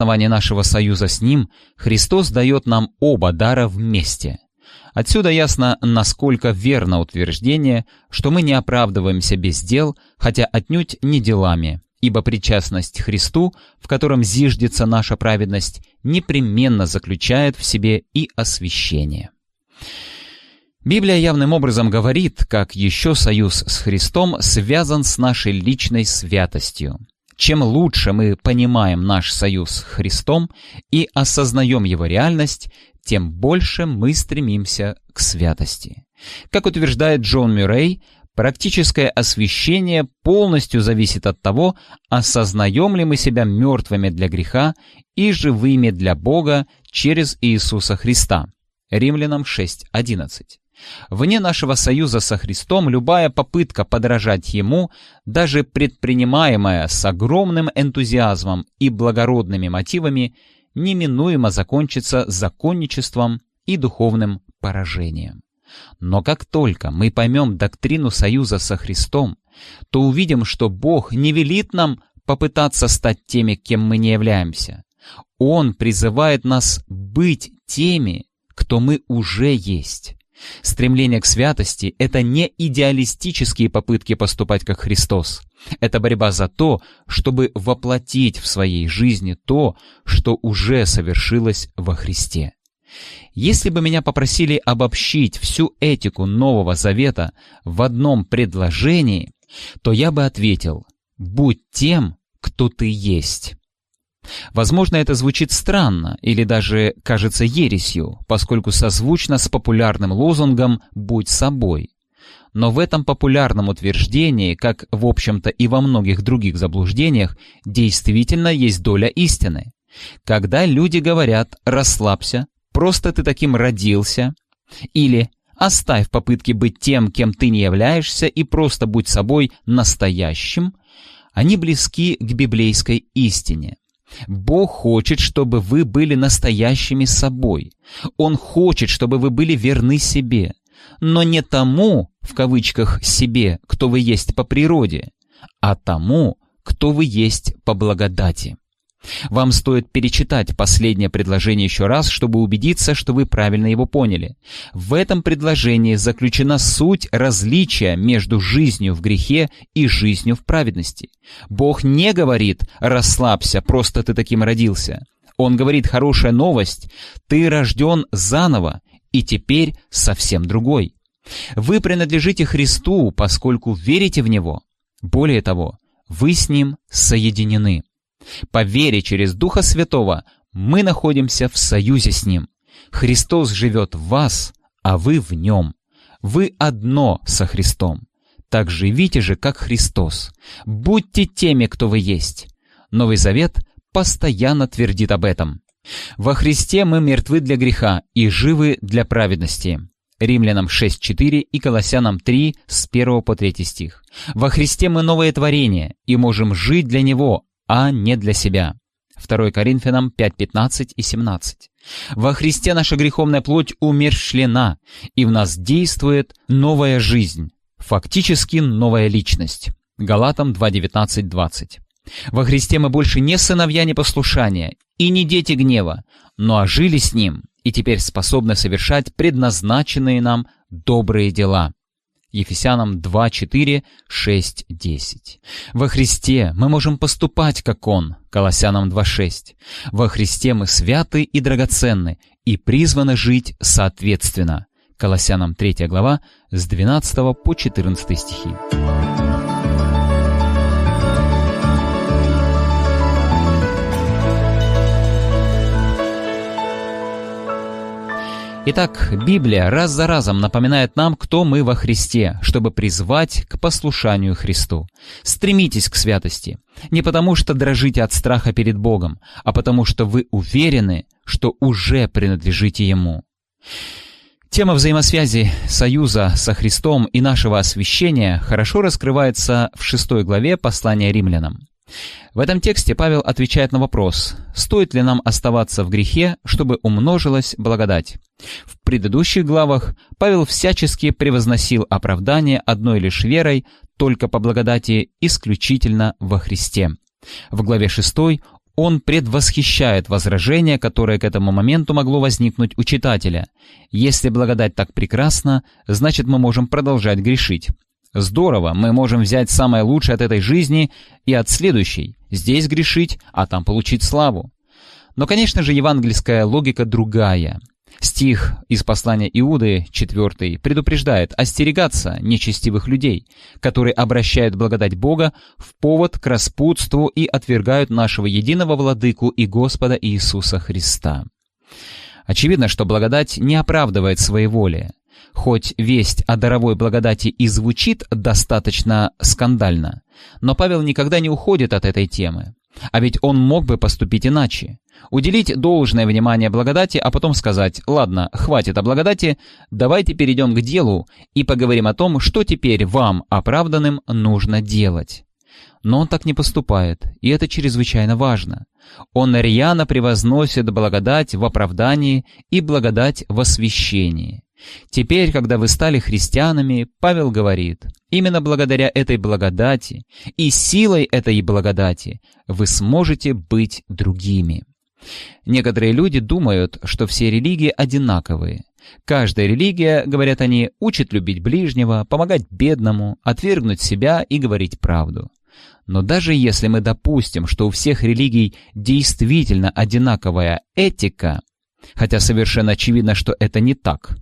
основании нашего союза с Ним Христос дает нам оба дара вместе. Отсюда ясно, насколько верно утверждение, что мы не оправдываемся без дел, хотя отнюдь не делами, ибо причастность Христу, в котором зиждется наша праведность, непременно заключает в себе и освящение. Библия явным образом говорит, как еще союз с Христом связан с нашей личной святостью. Чем лучше мы понимаем наш союз с Христом и осознаем его реальность, тем больше мы стремимся к святости. Как утверждает Джон Мюррей, практическое освящение полностью зависит от того, осознаем ли мы себя мертвыми для греха и живыми для Бога через Иисуса Христа. Римлянам 6.11. Вне нашего союза со Христом любая попытка подражать Ему, даже предпринимаемая с огромным энтузиазмом и благородными мотивами, неминуемо закончится законничеством и духовным поражением. Но как только мы поймем доктрину союза со Христом, то увидим, что Бог не велит нам попытаться стать теми, кем мы не являемся. Он призывает нас быть теми, кто мы уже есть. Стремление к святости — это не идеалистические попытки поступать как Христос. Это борьба за то, чтобы воплотить в своей жизни то, что уже совершилось во Христе. Если бы меня попросили обобщить всю этику Нового Завета в одном предложении, то я бы ответил «Будь тем, кто ты есть». Возможно, это звучит странно или даже кажется ересью, поскольку созвучно с популярным лозунгом «Будь собой». Но в этом популярном утверждении, как в общем-то и во многих других заблуждениях, действительно есть доля истины. Когда люди говорят «расслабься», «просто ты таким родился» или «оставь попытки быть тем, кем ты не являешься и просто будь собой настоящим», они близки к библейской истине. Бог хочет, чтобы вы были настоящими собой. Он хочет, чтобы вы были верны себе. Но не тому, в кавычках, себе, кто вы есть по природе, а тому, кто вы есть по благодати. Вам стоит перечитать последнее предложение еще раз, чтобы убедиться, что вы правильно его поняли. В этом предложении заключена суть различия между жизнью в грехе и жизнью в праведности. Бог не говорит «расслабься, просто ты таким родился». Он говорит «хорошая новость, ты рожден заново, и теперь совсем другой». Вы принадлежите Христу, поскольку верите в Него. Более того, вы с Ним соединены. По вере через Духа Святого мы находимся в союзе с Ним. Христос живет в вас, а вы в Нем. Вы одно со Христом. Так живите же, как Христос. Будьте теми, кто вы есть. Новый Завет постоянно твердит об этом. Во Христе мы мертвы для греха и живы для праведности. Римлянам 6.4 и Колоссянам 3 с 1 по 3 стих. Во Христе мы новое творение и можем жить для Него, а не для себя. 2 Коринфянам 5.15 и 17. Во Христе наша греховная плоть умерщвлена, и в нас действует новая жизнь, фактически новая личность. Галатам 2.19.20. Во Христе мы больше не сыновья непослушания и не дети гнева, но ожили с Ним и теперь способны совершать предназначенные нам добрые дела. Ефесянам 2, 4, 6, 10. Во Христе мы можем поступать, как Он, Колоссянам 2, 6. Во Христе мы святы и драгоценны и призваны жить соответственно. Колоссянам 3 глава с 12 по 14 стихи. Итак, Библия раз за разом напоминает нам, кто мы во Христе, чтобы призвать к послушанию Христу. Стремитесь к святости. Не потому, что дрожите от страха перед Богом, а потому, что вы уверены, что уже принадлежите Ему. Тема взаимосвязи союза со Христом и нашего освящения хорошо раскрывается в шестой главе послания римлянам. В этом тексте Павел отвечает на вопрос, стоит ли нам оставаться в грехе, чтобы умножилась благодать. В предыдущих главах Павел всячески превозносил оправдание одной лишь верой, только по благодати исключительно во Христе. В главе 6 Он предвосхищает возражение, которое к этому моменту могло возникнуть у читателя. Если благодать так прекрасна, значит мы можем продолжать грешить. Здорово, мы можем взять самое лучшее от этой жизни и от следующей. Здесь грешить, а там получить славу. Но, конечно же, евангельская логика другая. Стих из послания Иуды, 4, предупреждает остерегаться нечестивых людей, которые обращают благодать Бога в повод к распутству и отвергают нашего единого владыку и Господа Иисуса Христа. Очевидно, что благодать не оправдывает своеволие. Хоть весть о даровой благодати и звучит достаточно скандально, но Павел никогда не уходит от этой темы. А ведь он мог бы поступить иначе. Уделить должное внимание благодати, а потом сказать «Ладно, хватит о благодати, давайте перейдем к делу и поговорим о том, что теперь вам, оправданным, нужно делать». Но он так не поступает, и это чрезвычайно важно. Он рьяно превозносит благодать в оправдании и благодать в освящении. Теперь, когда вы стали христианами, Павел говорит, именно благодаря этой благодати и силой этой благодати вы сможете быть другими. Некоторые люди думают, что все религии одинаковые. Каждая религия, говорят они, учит любить ближнего, помогать бедному, отвергнуть себя и говорить правду. Но даже если мы допустим, что у всех религий действительно одинаковая этика, хотя совершенно очевидно, что это не так,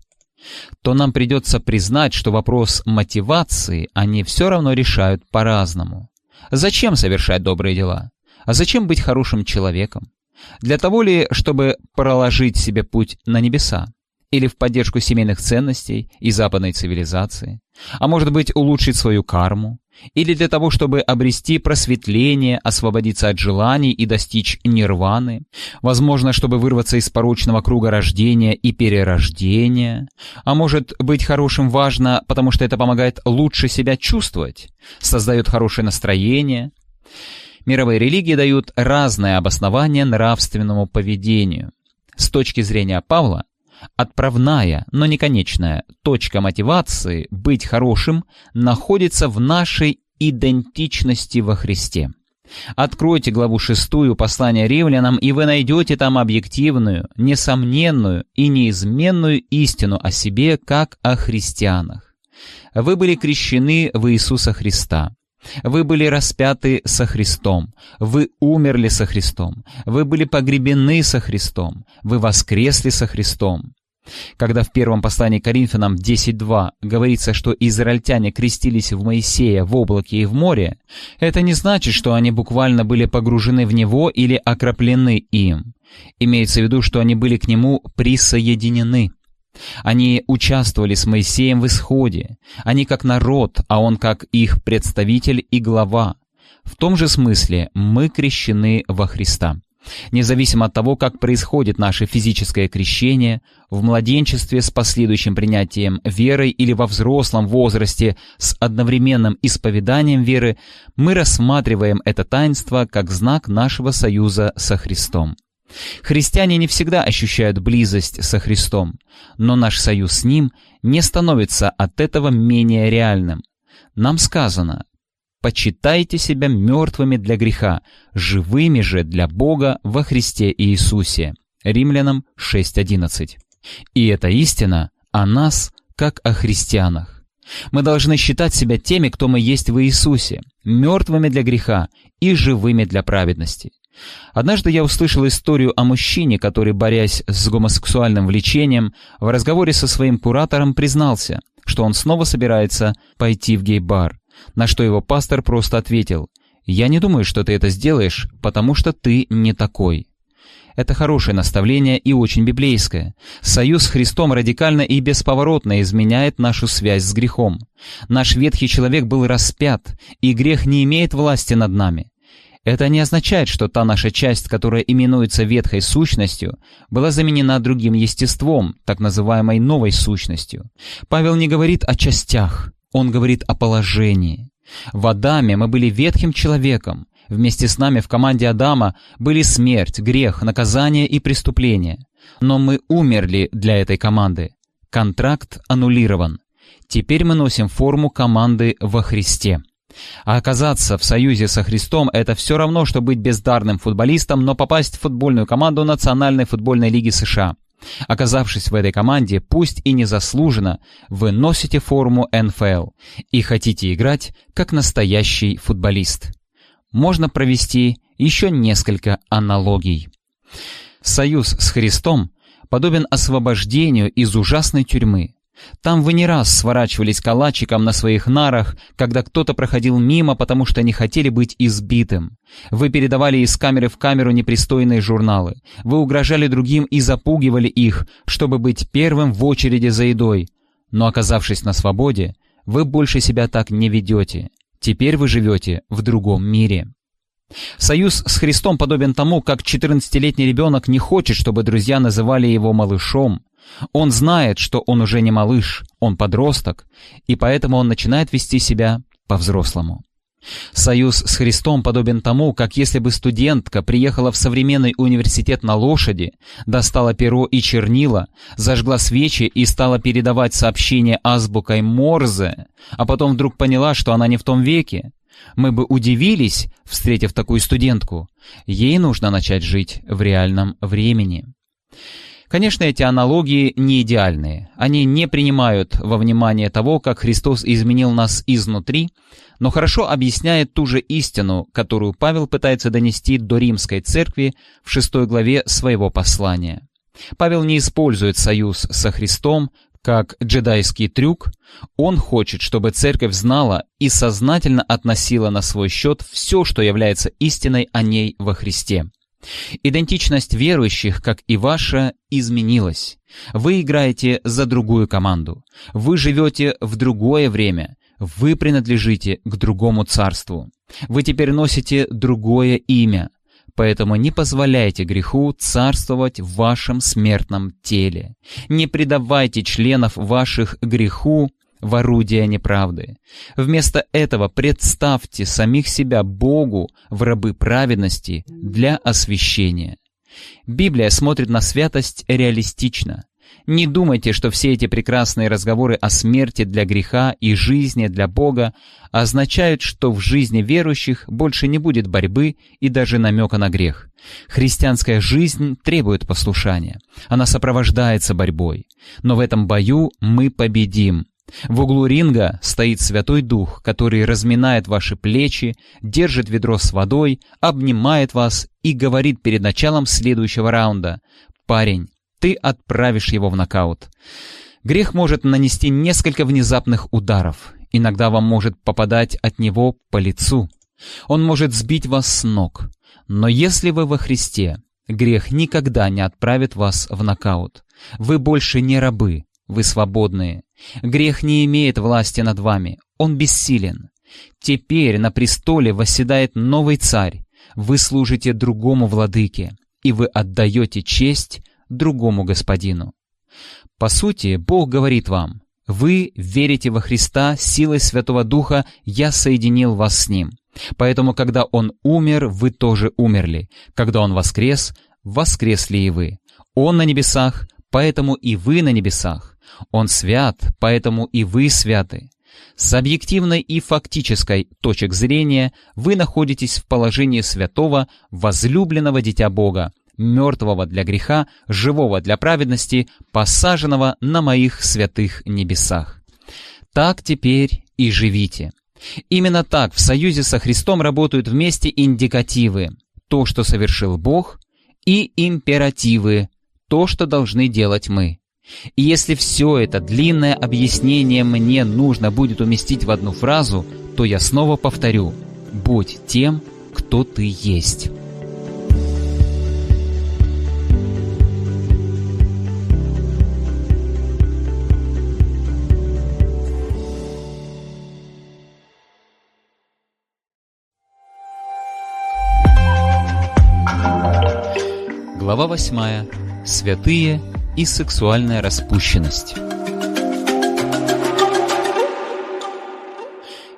то нам придется признать, что вопрос мотивации они все равно решают по-разному. Зачем совершать добрые дела? А зачем быть хорошим человеком? Для того ли, чтобы проложить себе путь на небеса? Или в поддержку семейных ценностей и западной цивилизации? А может быть, улучшить свою карму? Или для того, чтобы обрести просветление, освободиться от желаний и достичь нирваны? Возможно, чтобы вырваться из порочного круга рождения и перерождения? А может быть, хорошим важно, потому что это помогает лучше себя чувствовать? Создает хорошее настроение? Мировые религии дают разное обоснование нравственному поведению. С точки зрения Павла, Отправная, но не конечная, точка мотивации быть хорошим находится в нашей идентичности во Христе. Откройте главу шестую послания римлянам, и вы найдете там объективную, несомненную и неизменную истину о себе, как о христианах. Вы были крещены в Иисуса Христа. Вы были распяты со Христом, вы умерли со Христом, вы были погребены со Христом, вы воскресли со Христом. Когда в первом послании Коринфянам 10.2 говорится, что израильтяне крестились в Моисея в облаке и в море, это не значит, что они буквально были погружены в него или окроплены им. Имеется в виду, что они были к нему присоединены. Они участвовали с Моисеем в исходе. Они как народ, а он как их представитель и глава. В том же смысле мы крещены во Христа. Независимо от того, как происходит наше физическое крещение, в младенчестве с последующим принятием верой или во взрослом возрасте с одновременным исповеданием веры, мы рассматриваем это таинство как знак нашего союза со Христом. Христиане не всегда ощущают близость со Христом, но наш союз с Ним не становится от этого менее реальным. Нам сказано «Почитайте себя мертвыми для греха, живыми же для Бога во Христе Иисусе». Римлянам 6.11. И эта истина о нас, как о христианах. Мы должны считать себя теми, кто мы есть в Иисусе, мертвыми для греха и живыми для праведности. Однажды я услышал историю о мужчине, который, борясь с гомосексуальным влечением, в разговоре со своим куратором признался, что он снова собирается пойти в гей-бар, на что его пастор просто ответил «Я не думаю, что ты это сделаешь, потому что ты не такой». Это хорошее наставление и очень библейское. Союз с Христом радикально и бесповоротно изменяет нашу связь с грехом. Наш ветхий человек был распят, и грех не имеет власти над нами. Это не означает, что та наша часть, которая именуется ветхой сущностью, была заменена другим естеством, так называемой новой сущностью. Павел не говорит о частях, он говорит о положении. В Адаме мы были ветхим человеком. Вместе с нами в команде Адама были смерть, грех, наказание и преступление. Но мы умерли для этой команды. Контракт аннулирован. Теперь мы носим форму команды во Христе. А оказаться в союзе со Христом – это все равно, что быть бездарным футболистом, но попасть в футбольную команду Национальной футбольной лиги США. Оказавшись в этой команде, пусть и незаслуженно, вы носите форму НФЛ и хотите играть как настоящий футболист. Можно провести еще несколько аналогий. Союз с Христом подобен освобождению из ужасной тюрьмы. Там вы не раз сворачивались калачиком на своих нарах, когда кто-то проходил мимо, потому что не хотели быть избитым. Вы передавали из камеры в камеру непристойные журналы. Вы угрожали другим и запугивали их, чтобы быть первым в очереди за едой. Но оказавшись на свободе, вы больше себя так не ведете. Теперь вы живете в другом мире. Союз с Христом подобен тому, как 14-летний ребенок не хочет, чтобы друзья называли его малышом. Он знает, что он уже не малыш, он подросток, и поэтому он начинает вести себя по-взрослому. Союз с Христом подобен тому, как если бы студентка приехала в современный университет на лошади, достала перо и чернила, зажгла свечи и стала передавать сообщение азбукой Морзе, а потом вдруг поняла, что она не в том веке. Мы бы удивились, встретив такую студентку. Ей нужно начать жить в реальном времени. Конечно, эти аналогии не идеальные. Они не принимают во внимание того, как Христос изменил нас изнутри, но хорошо объясняют ту же истину, которую Павел пытается донести до римской церкви в шестой главе своего послания. Павел не использует союз со Христом как джедайский трюк, он хочет, чтобы церковь знала и сознательно относила на свой счет все, что является истиной о ней во Христе. Идентичность верующих, как и ваша, изменилась. Вы играете за другую команду. Вы живете в другое время. Вы принадлежите к другому царству. Вы теперь носите другое имя. Поэтому не позволяйте греху царствовать в вашем смертном теле. Не предавайте членов ваших греху, в орудие неправды. Вместо этого представьте самих себя Богу в рабы праведности для освящения. Библия смотрит на святость реалистично. Не думайте, что все эти прекрасные разговоры о смерти для греха и жизни для Бога означают, что в жизни верующих больше не будет борьбы и даже намека на грех. Христианская жизнь требует послушания. Она сопровождается борьбой. Но в этом бою мы победим, в углу ринга стоит Святой Дух, который разминает ваши плечи, держит ведро с водой, обнимает вас и говорит перед началом следующего раунда «Парень, ты отправишь его в нокаут». Грех может нанести несколько внезапных ударов. Иногда вам может попадать от него по лицу. Он может сбить вас с ног. Но если вы во Христе, грех никогда не отправит вас в нокаут. Вы больше не рабы, вы свободные. Грех не имеет власти над вами, он бессилен. Теперь на престоле восседает новый царь. Вы служите другому владыке, и вы отдаете честь другому господину. По сути, Бог говорит вам, вы верите во Христа, силой Святого Духа я соединил вас с Ним. Поэтому, когда Он умер, вы тоже умерли. Когда Он воскрес, воскресли и вы. Он на небесах, поэтому и вы на небесах. Он свят, поэтому и вы святы. С объективной и фактической точек зрения вы находитесь в положении святого, возлюбленного Дитя Бога, мертвого для греха, живого для праведности, посаженного на моих святых небесах. Так теперь и живите. Именно так в союзе со Христом работают вместе индикативы «то, что совершил Бог» и императивы «то, что должны делать мы». И если все это длинное объяснение мне нужно будет уместить в одну фразу, то я снова повторю «Будь тем, кто ты есть». Глава 8. Святые и сексуальная распущенность.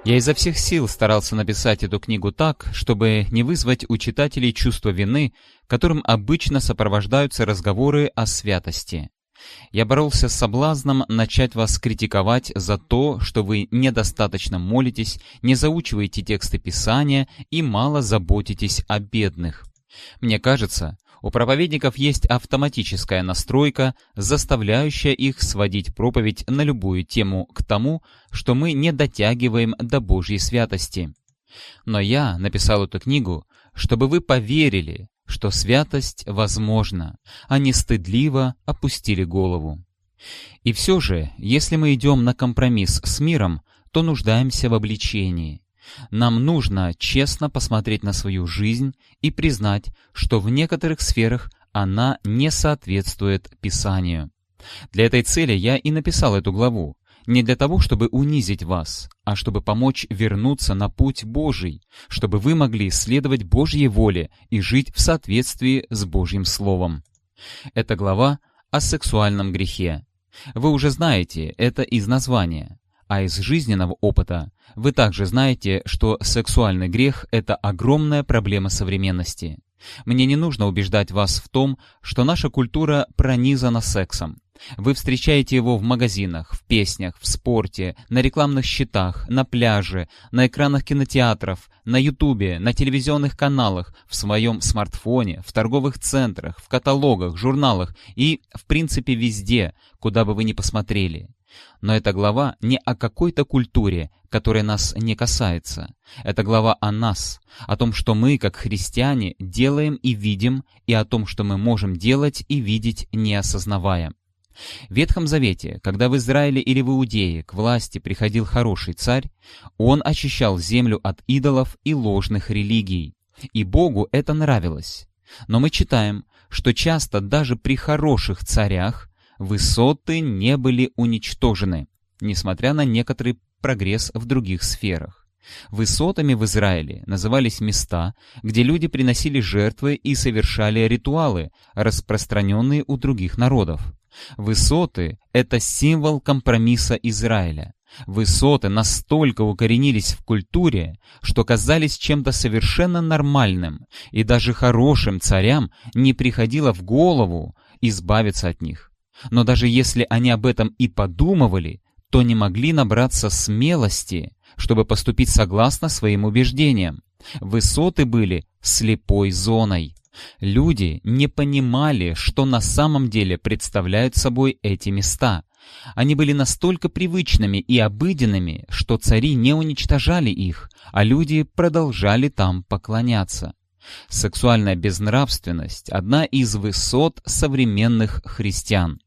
Я изо всех сил старался написать эту книгу так, чтобы не вызвать у читателей чувство вины, которым обычно сопровождаются разговоры о святости. Я боролся с соблазном начать вас критиковать за то, что вы недостаточно молитесь, не заучиваете тексты Писания и мало заботитесь о бедных. Мне кажется, у проповедников есть автоматическая настройка, заставляющая их сводить проповедь на любую тему к тому, что мы не дотягиваем до Божьей святости. Но я написал эту книгу, чтобы вы поверили, что святость возможна, а не стыдливо опустили голову. И все же, если мы идем на компромисс с миром, то нуждаемся в обличении. Нам нужно честно посмотреть на свою жизнь и признать, что в некоторых сферах она не соответствует Писанию. Для этой цели я и написал эту главу, не для того, чтобы унизить вас, а чтобы помочь вернуться на путь Божий, чтобы вы могли следовать Божьей воле и жить в соответствии с Божьим Словом. Эта глава о сексуальном грехе. Вы уже знаете это из названия, а из жизненного опыта вы также знаете, что сексуальный грех — это огромная проблема современности. Мне не нужно убеждать вас в том, что наша культура пронизана сексом. Вы встречаете его в магазинах, в песнях, в спорте, на рекламных щитах, на пляже, на экранах кинотеатров, на ютубе, на телевизионных каналах, в своем смартфоне, в торговых центрах, в каталогах, журналах и, в принципе, везде, куда бы вы ни посмотрели. Но эта глава не о какой-то культуре, которая нас не касается. Это глава о нас, о том, что мы, как христиане, делаем и видим, и о том, что мы можем делать и видеть, не осознавая. В Ветхом Завете, когда в Израиле или в Иудее к власти приходил хороший царь, он очищал землю от идолов и ложных религий, и Богу это нравилось. Но мы читаем, что часто даже при хороших царях высоты не были уничтожены, несмотря на некоторый прогресс в других сферах. Высотами в Израиле назывались места, где люди приносили жертвы и совершали ритуалы, распространенные у других народов. Высоты — это символ компромисса Израиля. Высоты настолько укоренились в культуре, что казались чем-то совершенно нормальным, и даже хорошим царям не приходило в голову избавиться от них. Но даже если они об этом и подумывали, то не могли набраться смелости, чтобы поступить согласно своим убеждениям. Высоты были слепой зоной. Люди не понимали, что на самом деле представляют собой эти места. Они были настолько привычными и обыденными, что цари не уничтожали их, а люди продолжали там поклоняться. Сексуальная безнравственность – одна из высот современных христиан.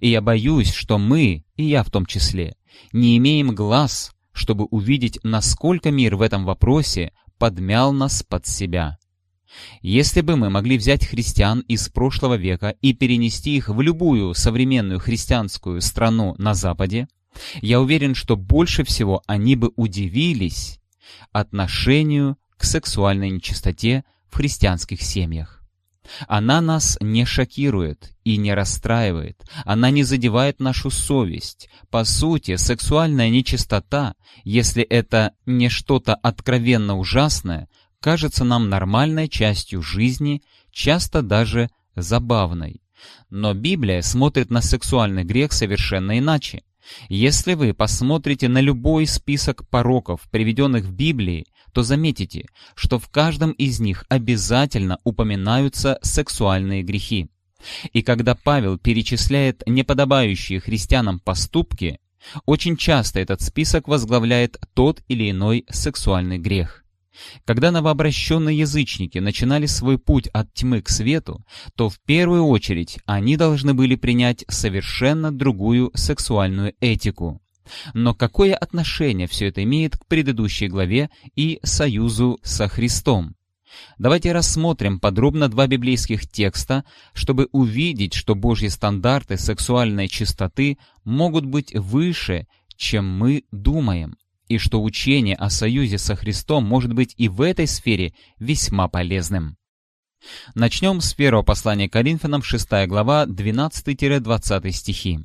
И я боюсь, что мы, и я в том числе, не имеем глаз, чтобы увидеть, насколько мир в этом вопросе подмял нас под себя. Если бы мы могли взять христиан из прошлого века и перенести их в любую современную христианскую страну на Западе, я уверен, что больше всего они бы удивились отношению к сексуальной нечистоте в христианских семьях. Она нас не шокирует и не расстраивает, она не задевает нашу совесть. По сути, сексуальная нечистота, если это не что-то откровенно ужасное, кажется нам нормальной частью жизни, часто даже забавной. Но Библия смотрит на сексуальный грех совершенно иначе. Если вы посмотрите на любой список пороков, приведенных в Библии, то заметите, что в каждом из них обязательно упоминаются сексуальные грехи. И когда Павел перечисляет неподобающие христианам поступки, очень часто этот список возглавляет тот или иной сексуальный грех. Когда новообращенные язычники начинали свой путь от тьмы к свету, то в первую очередь они должны были принять совершенно другую сексуальную этику. Но какое отношение все это имеет к предыдущей главе и союзу со Христом? Давайте рассмотрим подробно два библейских текста, чтобы увидеть, что Божьи стандарты сексуальной чистоты могут быть выше, чем мы думаем и что учение о союзе со Христом может быть и в этой сфере весьма полезным. Начнем с первого послания Коринфянам, 6 глава, 12-20 стихи.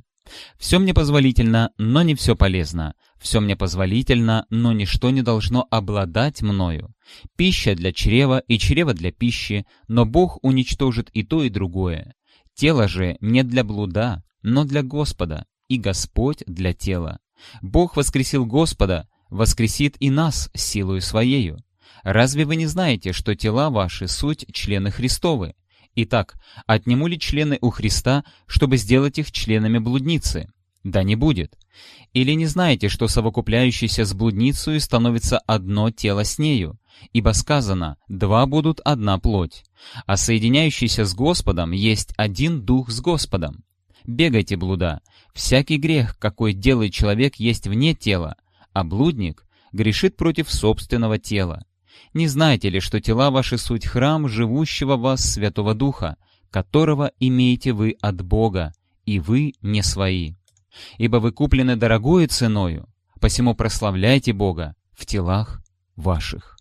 «Все мне позволительно, но не все полезно. Все мне позволительно, но ничто не должно обладать мною. Пища для чрева и чрево для пищи, но Бог уничтожит и то, и другое. Тело же не для блуда, но для Господа, и Господь для тела. Бог воскресил Господа, воскресит и нас силою Своею. Разве вы не знаете, что тела ваши — суть члены Христовы? Итак, отниму ли члены у Христа, чтобы сделать их членами блудницы? Да не будет. Или не знаете, что совокупляющийся с блудницей становится одно тело с нею? Ибо сказано, два будут одна плоть. А соединяющийся с Господом есть один дух с Господом. Бегайте, блуда. Всякий грех, какой делает человек, есть вне тела, а блудник грешит против собственного тела. Не знаете ли, что тела ваши суть храм живущего вас Святого Духа, которого имеете вы от Бога, и вы не свои? Ибо вы куплены дорогою ценою, посему прославляйте Бога в телах ваших.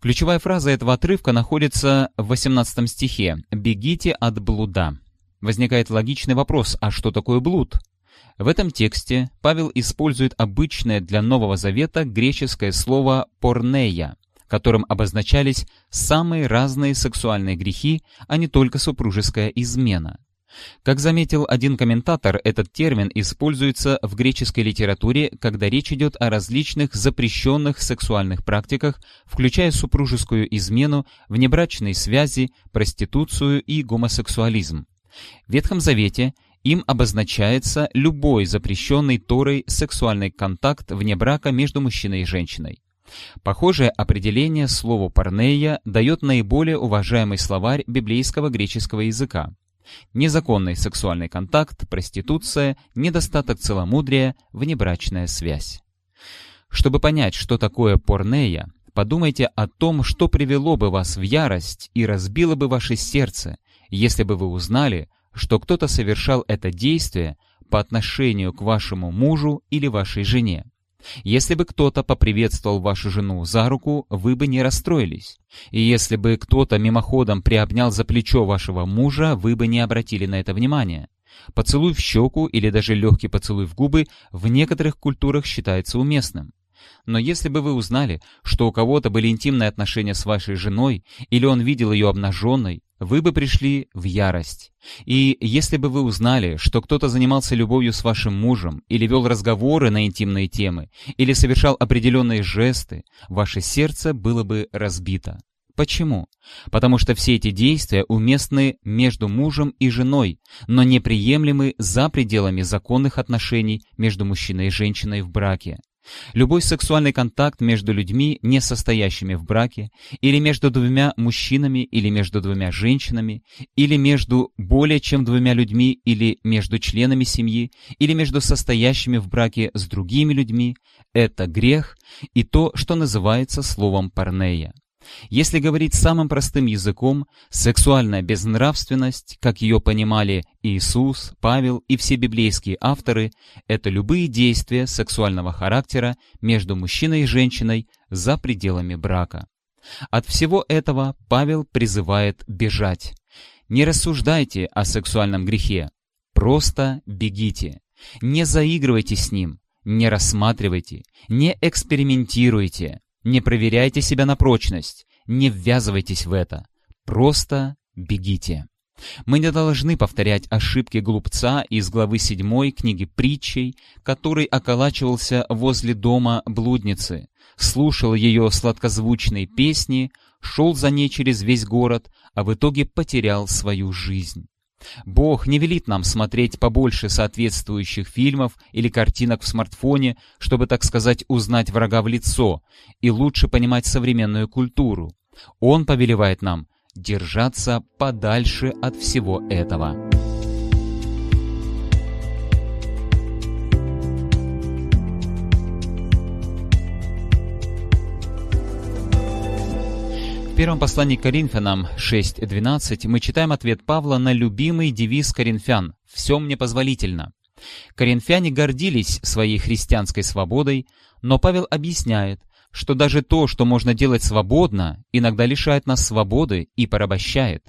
Ключевая фраза этого отрывка находится в 18 стихе «Бегите от блуда». Возникает логичный вопрос, а что такое блуд? В этом тексте Павел использует обычное для Нового Завета греческое слово «порнея», которым обозначались самые разные сексуальные грехи, а не только супружеская измена. Как заметил один комментатор, этот термин используется в греческой литературе, когда речь идет о различных запрещенных сексуальных практиках, включая супружескую измену, внебрачные связи, проституцию и гомосексуализм. В Ветхом Завете им обозначается любой запрещенный Торой сексуальный контакт вне брака между мужчиной и женщиной. Похожее определение слову «парнея» дает наиболее уважаемый словарь библейского греческого языка. Незаконный сексуальный контакт, проституция, недостаток целомудрия, внебрачная связь. Чтобы понять, что такое порнея, подумайте о том, что привело бы вас в ярость и разбило бы ваше сердце, если бы вы узнали, что кто-то совершал это действие по отношению к вашему мужу или вашей жене. Если бы кто-то поприветствовал вашу жену за руку, вы бы не расстроились. И если бы кто-то мимоходом приобнял за плечо вашего мужа, вы бы не обратили на это внимания. Поцелуй в щеку или даже легкий поцелуй в губы в некоторых культурах считается уместным. Но если бы вы узнали, что у кого-то были интимные отношения с вашей женой, или он видел ее обнаженной, вы бы пришли в ярость. И если бы вы узнали, что кто-то занимался любовью с вашим мужем, или вел разговоры на интимные темы, или совершал определенные жесты, ваше сердце было бы разбито. Почему? Потому что все эти действия уместны между мужем и женой, но неприемлемы за пределами законных отношений между мужчиной и женщиной в браке. Любой сексуальный контакт между людьми, не состоящими в браке, или между двумя мужчинами, или между двумя женщинами, или между более чем двумя людьми, или между членами семьи, или между состоящими в браке с другими людьми, это грех и то, что называется словом парнея. Если говорить самым простым языком, сексуальная безнравственность, как ее понимали Иисус, Павел и все библейские авторы, это любые действия сексуального характера между мужчиной и женщиной за пределами брака. От всего этого Павел призывает бежать. Не рассуждайте о сексуальном грехе, просто бегите. Не заигрывайте с ним, не рассматривайте, не экспериментируйте. Не проверяйте себя на прочность, не ввязывайтесь в это. Просто бегите. Мы не должны повторять ошибки глупца из главы 7 книги притчей, который околачивался возле дома блудницы, слушал ее сладкозвучные песни, шел за ней через весь город, а в итоге потерял свою жизнь. Бог не велит нам смотреть побольше соответствующих фильмов или картинок в смартфоне, чтобы, так сказать, узнать врага в лицо и лучше понимать современную культуру. Он повелевает нам держаться подальше от всего этого. В первом послании к Коринфянам 6.12 мы читаем ответ Павла на любимый девиз коринфян «Все мне позволительно». Коринфяне гордились своей христианской свободой, но Павел объясняет, что даже то, что можно делать свободно, иногда лишает нас свободы и порабощает.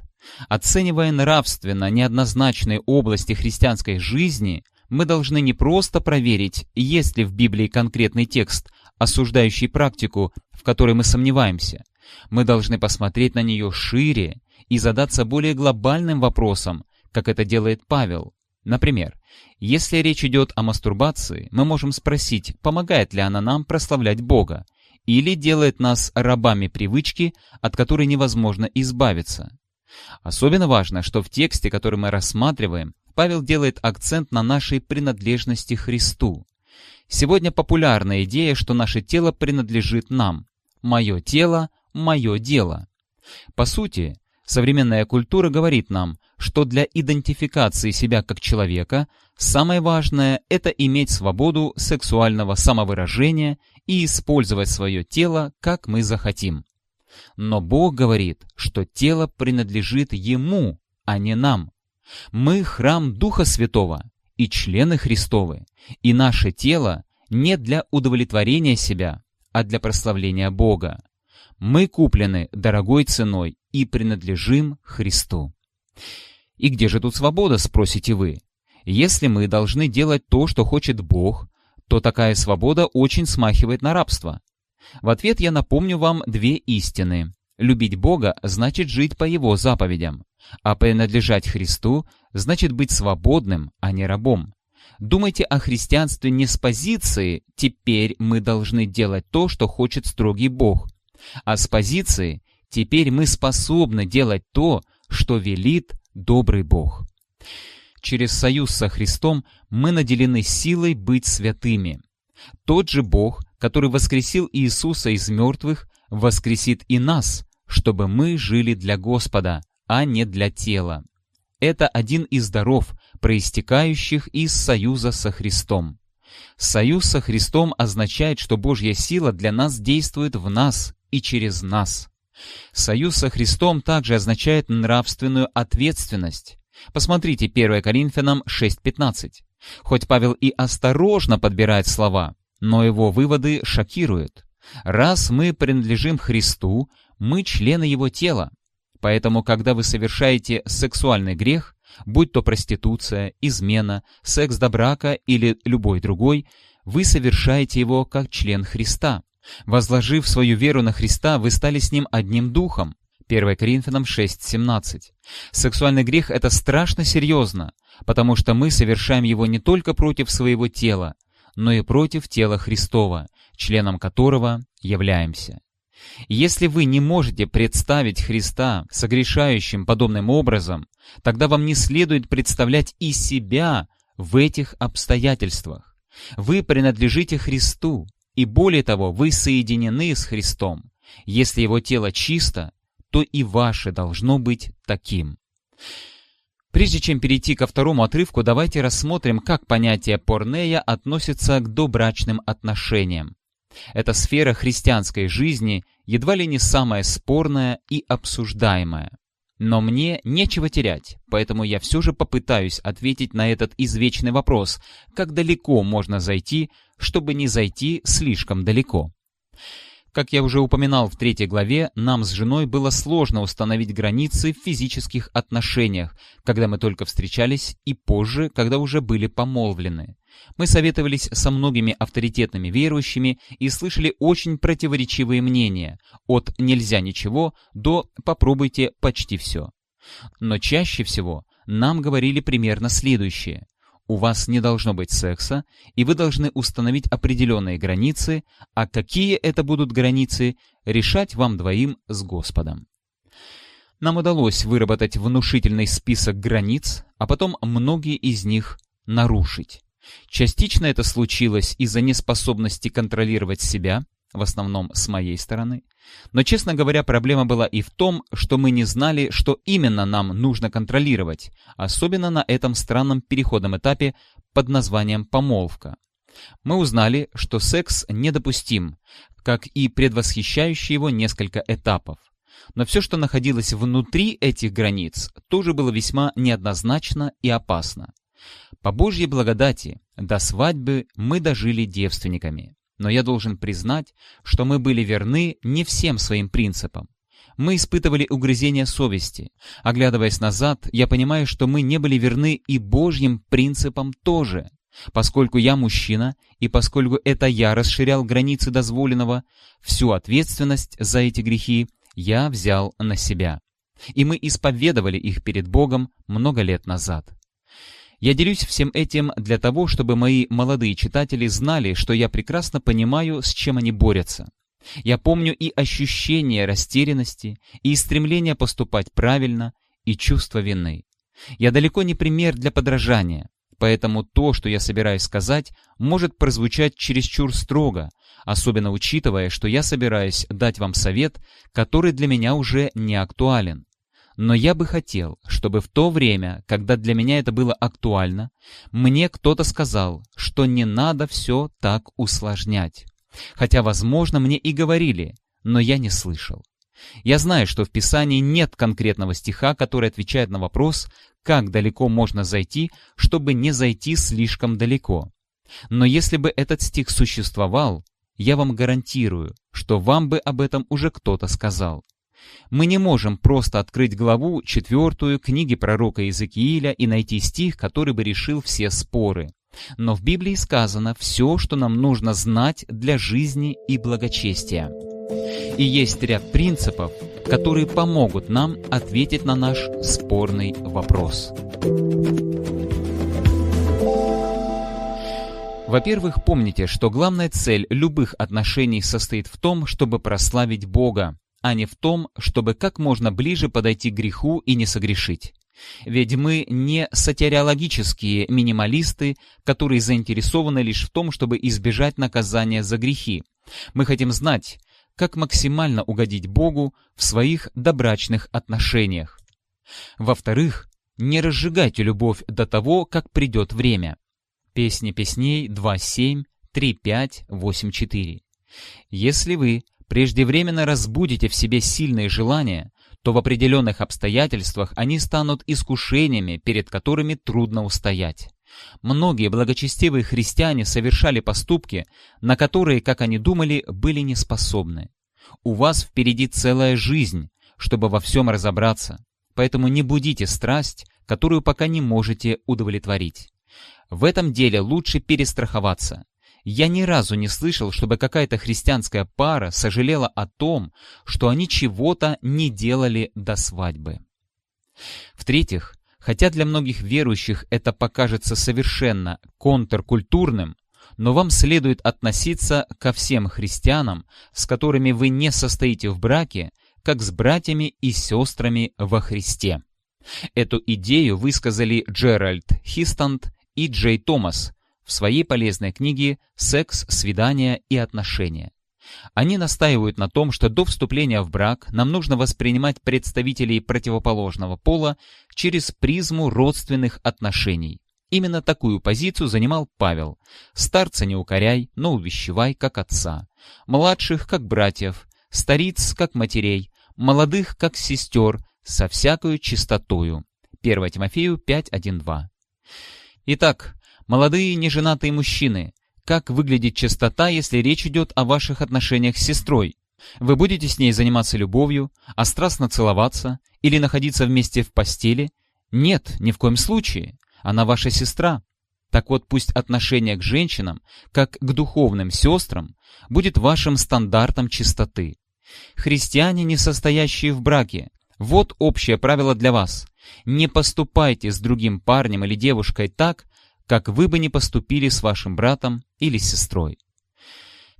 Оценивая нравственно неоднозначные области христианской жизни, мы должны не просто проверить, есть ли в Библии конкретный текст, осуждающий практику, которой мы сомневаемся, мы должны посмотреть на нее шире и задаться более глобальным вопросом, как это делает Павел. Например, если речь идет о мастурбации, мы можем спросить, помогает ли она нам прославлять Бога, или делает нас рабами привычки, от которой невозможно избавиться. Особенно важно, что в тексте, который мы рассматриваем, Павел делает акцент на нашей принадлежности Христу. Сегодня популярна идея, что наше тело принадлежит нам. «Мое тело – мое дело». По сути, современная культура говорит нам, что для идентификации себя как человека самое важное – это иметь свободу сексуального самовыражения и использовать свое тело, как мы захотим. Но Бог говорит, что тело принадлежит Ему, а не нам. Мы храм Духа Святого и члены Христовы, и наше тело не для удовлетворения себя, а для прославления Бога. Мы куплены дорогой ценой и принадлежим Христу. И где же тут свобода, спросите вы? Если мы должны делать то, что хочет Бог, то такая свобода очень смахивает на рабство. В ответ я напомню вам две истины. Любить Бога значит жить по Его заповедям, а принадлежать Христу значит быть свободным, а не рабом. Думайте о христианстве не с позиции «теперь мы должны делать то, что хочет строгий Бог», а с позиции «теперь мы способны делать то, что велит добрый Бог». Через союз со Христом мы наделены силой быть святыми. Тот же Бог, который воскресил Иисуса из мертвых, воскресит и нас, чтобы мы жили для Господа, а не для тела. Это один из даров, проистекающих из союза со Христом. Союз со Христом означает, что Божья сила для нас действует в нас и через нас. Союз со Христом также означает нравственную ответственность. Посмотрите 1 Коринфянам 6.15. Хоть Павел и осторожно подбирает слова, но его выводы шокируют. Раз мы принадлежим Христу, мы члены Его тела. Поэтому, когда вы совершаете сексуальный грех, будь то проституция, измена, секс до брака или любой другой, вы совершаете его как член Христа. Возложив свою веру на Христа, вы стали с Ним одним духом. 1 Коринфянам 6.17. Сексуальный грех — это страшно серьезно, потому что мы совершаем его не только против своего тела, но и против тела Христова, членом которого являемся. Если вы не можете представить Христа согрешающим подобным образом, тогда вам не следует представлять и себя в этих обстоятельствах. Вы принадлежите Христу, и более того, вы соединены с Христом. Если Его тело чисто, то и ваше должно быть таким. Прежде чем перейти ко второму отрывку, давайте рассмотрим, как понятие порнея относится к добрачным отношениям. Эта сфера христианской жизни едва ли не самая спорная и обсуждаемая. Но мне нечего терять, поэтому я все же попытаюсь ответить на этот извечный вопрос, как далеко можно зайти, чтобы не зайти слишком далеко. Как я уже упоминал в третьей главе, нам с женой было сложно установить границы в физических отношениях, когда мы только встречались, и позже, когда уже были помолвлены. Мы советовались со многими авторитетными верующими и слышали очень противоречивые мнения, от «нельзя ничего» до «попробуйте почти все». Но чаще всего нам говорили примерно следующее у вас не должно быть секса, и вы должны установить определенные границы, а какие это будут границы, решать вам двоим с Господом. Нам удалось выработать внушительный список границ, а потом многие из них нарушить. Частично это случилось из-за неспособности контролировать себя, в основном с моей стороны. Но, честно говоря, проблема была и в том, что мы не знали, что именно нам нужно контролировать, особенно на этом странном переходном этапе под названием «помолвка». Мы узнали, что секс недопустим, как и предвосхищающий его несколько этапов. Но все, что находилось внутри этих границ, тоже было весьма неоднозначно и опасно. По Божьей благодати до свадьбы мы дожили девственниками. Но я должен признать, что мы были верны не всем своим принципам. Мы испытывали угрызение совести. Оглядываясь назад, я понимаю, что мы не были верны и Божьим принципам тоже. Поскольку я мужчина, и поскольку это я расширял границы дозволенного, всю ответственность за эти грехи я взял на себя. И мы исповедовали их перед Богом много лет назад. Я делюсь всем этим для того, чтобы мои молодые читатели знали, что я прекрасно понимаю, с чем они борются. Я помню и ощущение растерянности, и стремление поступать правильно, и чувство вины. Я далеко не пример для подражания, поэтому то, что я собираюсь сказать, может прозвучать чересчур строго, особенно учитывая, что я собираюсь дать вам совет, который для меня уже не актуален. Но я бы хотел, чтобы в то время, когда для меня это было актуально, мне кто-то сказал, что не надо все так усложнять. Хотя, возможно, мне и говорили, но я не слышал. Я знаю, что в Писании нет конкретного стиха, который отвечает на вопрос, как далеко можно зайти, чтобы не зайти слишком далеко. Но если бы этот стих существовал, я вам гарантирую, что вам бы об этом уже кто-то сказал. Мы не можем просто открыть главу четвертую книги пророка Иезекииля и найти стих, который бы решил все споры. Но в Библии сказано все, что нам нужно знать для жизни и благочестия. И есть ряд принципов, которые помогут нам ответить на наш спорный вопрос. Во-первых, помните, что главная цель любых отношений состоит в том, чтобы прославить Бога, а не в том, чтобы как можно ближе подойти к греху и не согрешить. Ведь мы не сатириологические минималисты, которые заинтересованы лишь в том, чтобы избежать наказания за грехи. Мы хотим знать, как максимально угодить Богу в своих добрачных отношениях. Во-вторых, не разжигайте любовь до того, как придет время. Песни песней 2.7, 3.5, 8.4. Если вы преждевременно разбудите в себе сильные желания, то в определенных обстоятельствах они станут искушениями, перед которыми трудно устоять. Многие благочестивые христиане совершали поступки, на которые, как они думали, были неспособны. У вас впереди целая жизнь, чтобы во всем разобраться, поэтому не будите страсть, которую пока не можете удовлетворить. В этом деле лучше перестраховаться, я ни разу не слышал, чтобы какая-то христианская пара сожалела о том, что они чего-то не делали до свадьбы. В-третьих, хотя для многих верующих это покажется совершенно контркультурным, но вам следует относиться ко всем христианам, с которыми вы не состоите в браке, как с братьями и сестрами во Христе. Эту идею высказали Джеральд Хистант и Джей Томас в своей полезной книге «Секс, свидания и отношения». Они настаивают на том, что до вступления в брак нам нужно воспринимать представителей противоположного пола через призму родственных отношений. Именно такую позицию занимал Павел. Старца не укоряй, но увещевай, как отца. Младших, как братьев. Стариц, как матерей. Молодых, как сестер, со всякою чистотою. 1 Тимофею 5.1.2 Итак, Молодые неженатые мужчины, как выглядит чистота, если речь идет о ваших отношениях с сестрой? Вы будете с ней заниматься любовью, а страстно целоваться или находиться вместе в постели? Нет, ни в коем случае. Она ваша сестра. Так вот, пусть отношение к женщинам, как к духовным сестрам, будет вашим стандартом чистоты. Христиане, не состоящие в браке, вот общее правило для вас. Не поступайте с другим парнем или девушкой так, как вы бы не поступили с вашим братом или сестрой.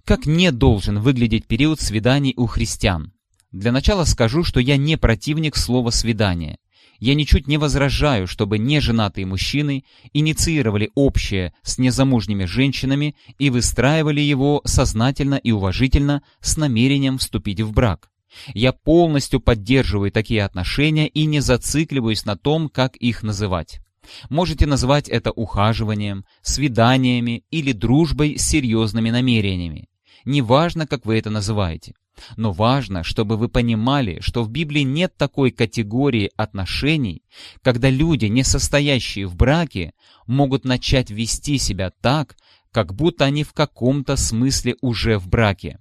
Как не должен выглядеть период свиданий у христиан? Для начала скажу, что я не противник слова «свидание». Я ничуть не возражаю, чтобы неженатые мужчины инициировали общее с незамужними женщинами и выстраивали его сознательно и уважительно с намерением вступить в брак. Я полностью поддерживаю такие отношения и не зацикливаюсь на том, как их называть. Можете назвать это ухаживанием, свиданиями или дружбой с серьезными намерениями. Неважно, как вы это называете. Но важно, чтобы вы понимали, что в Библии нет такой категории отношений, когда люди, не состоящие в браке, могут начать вести себя так, как будто они в каком-то смысле уже в браке.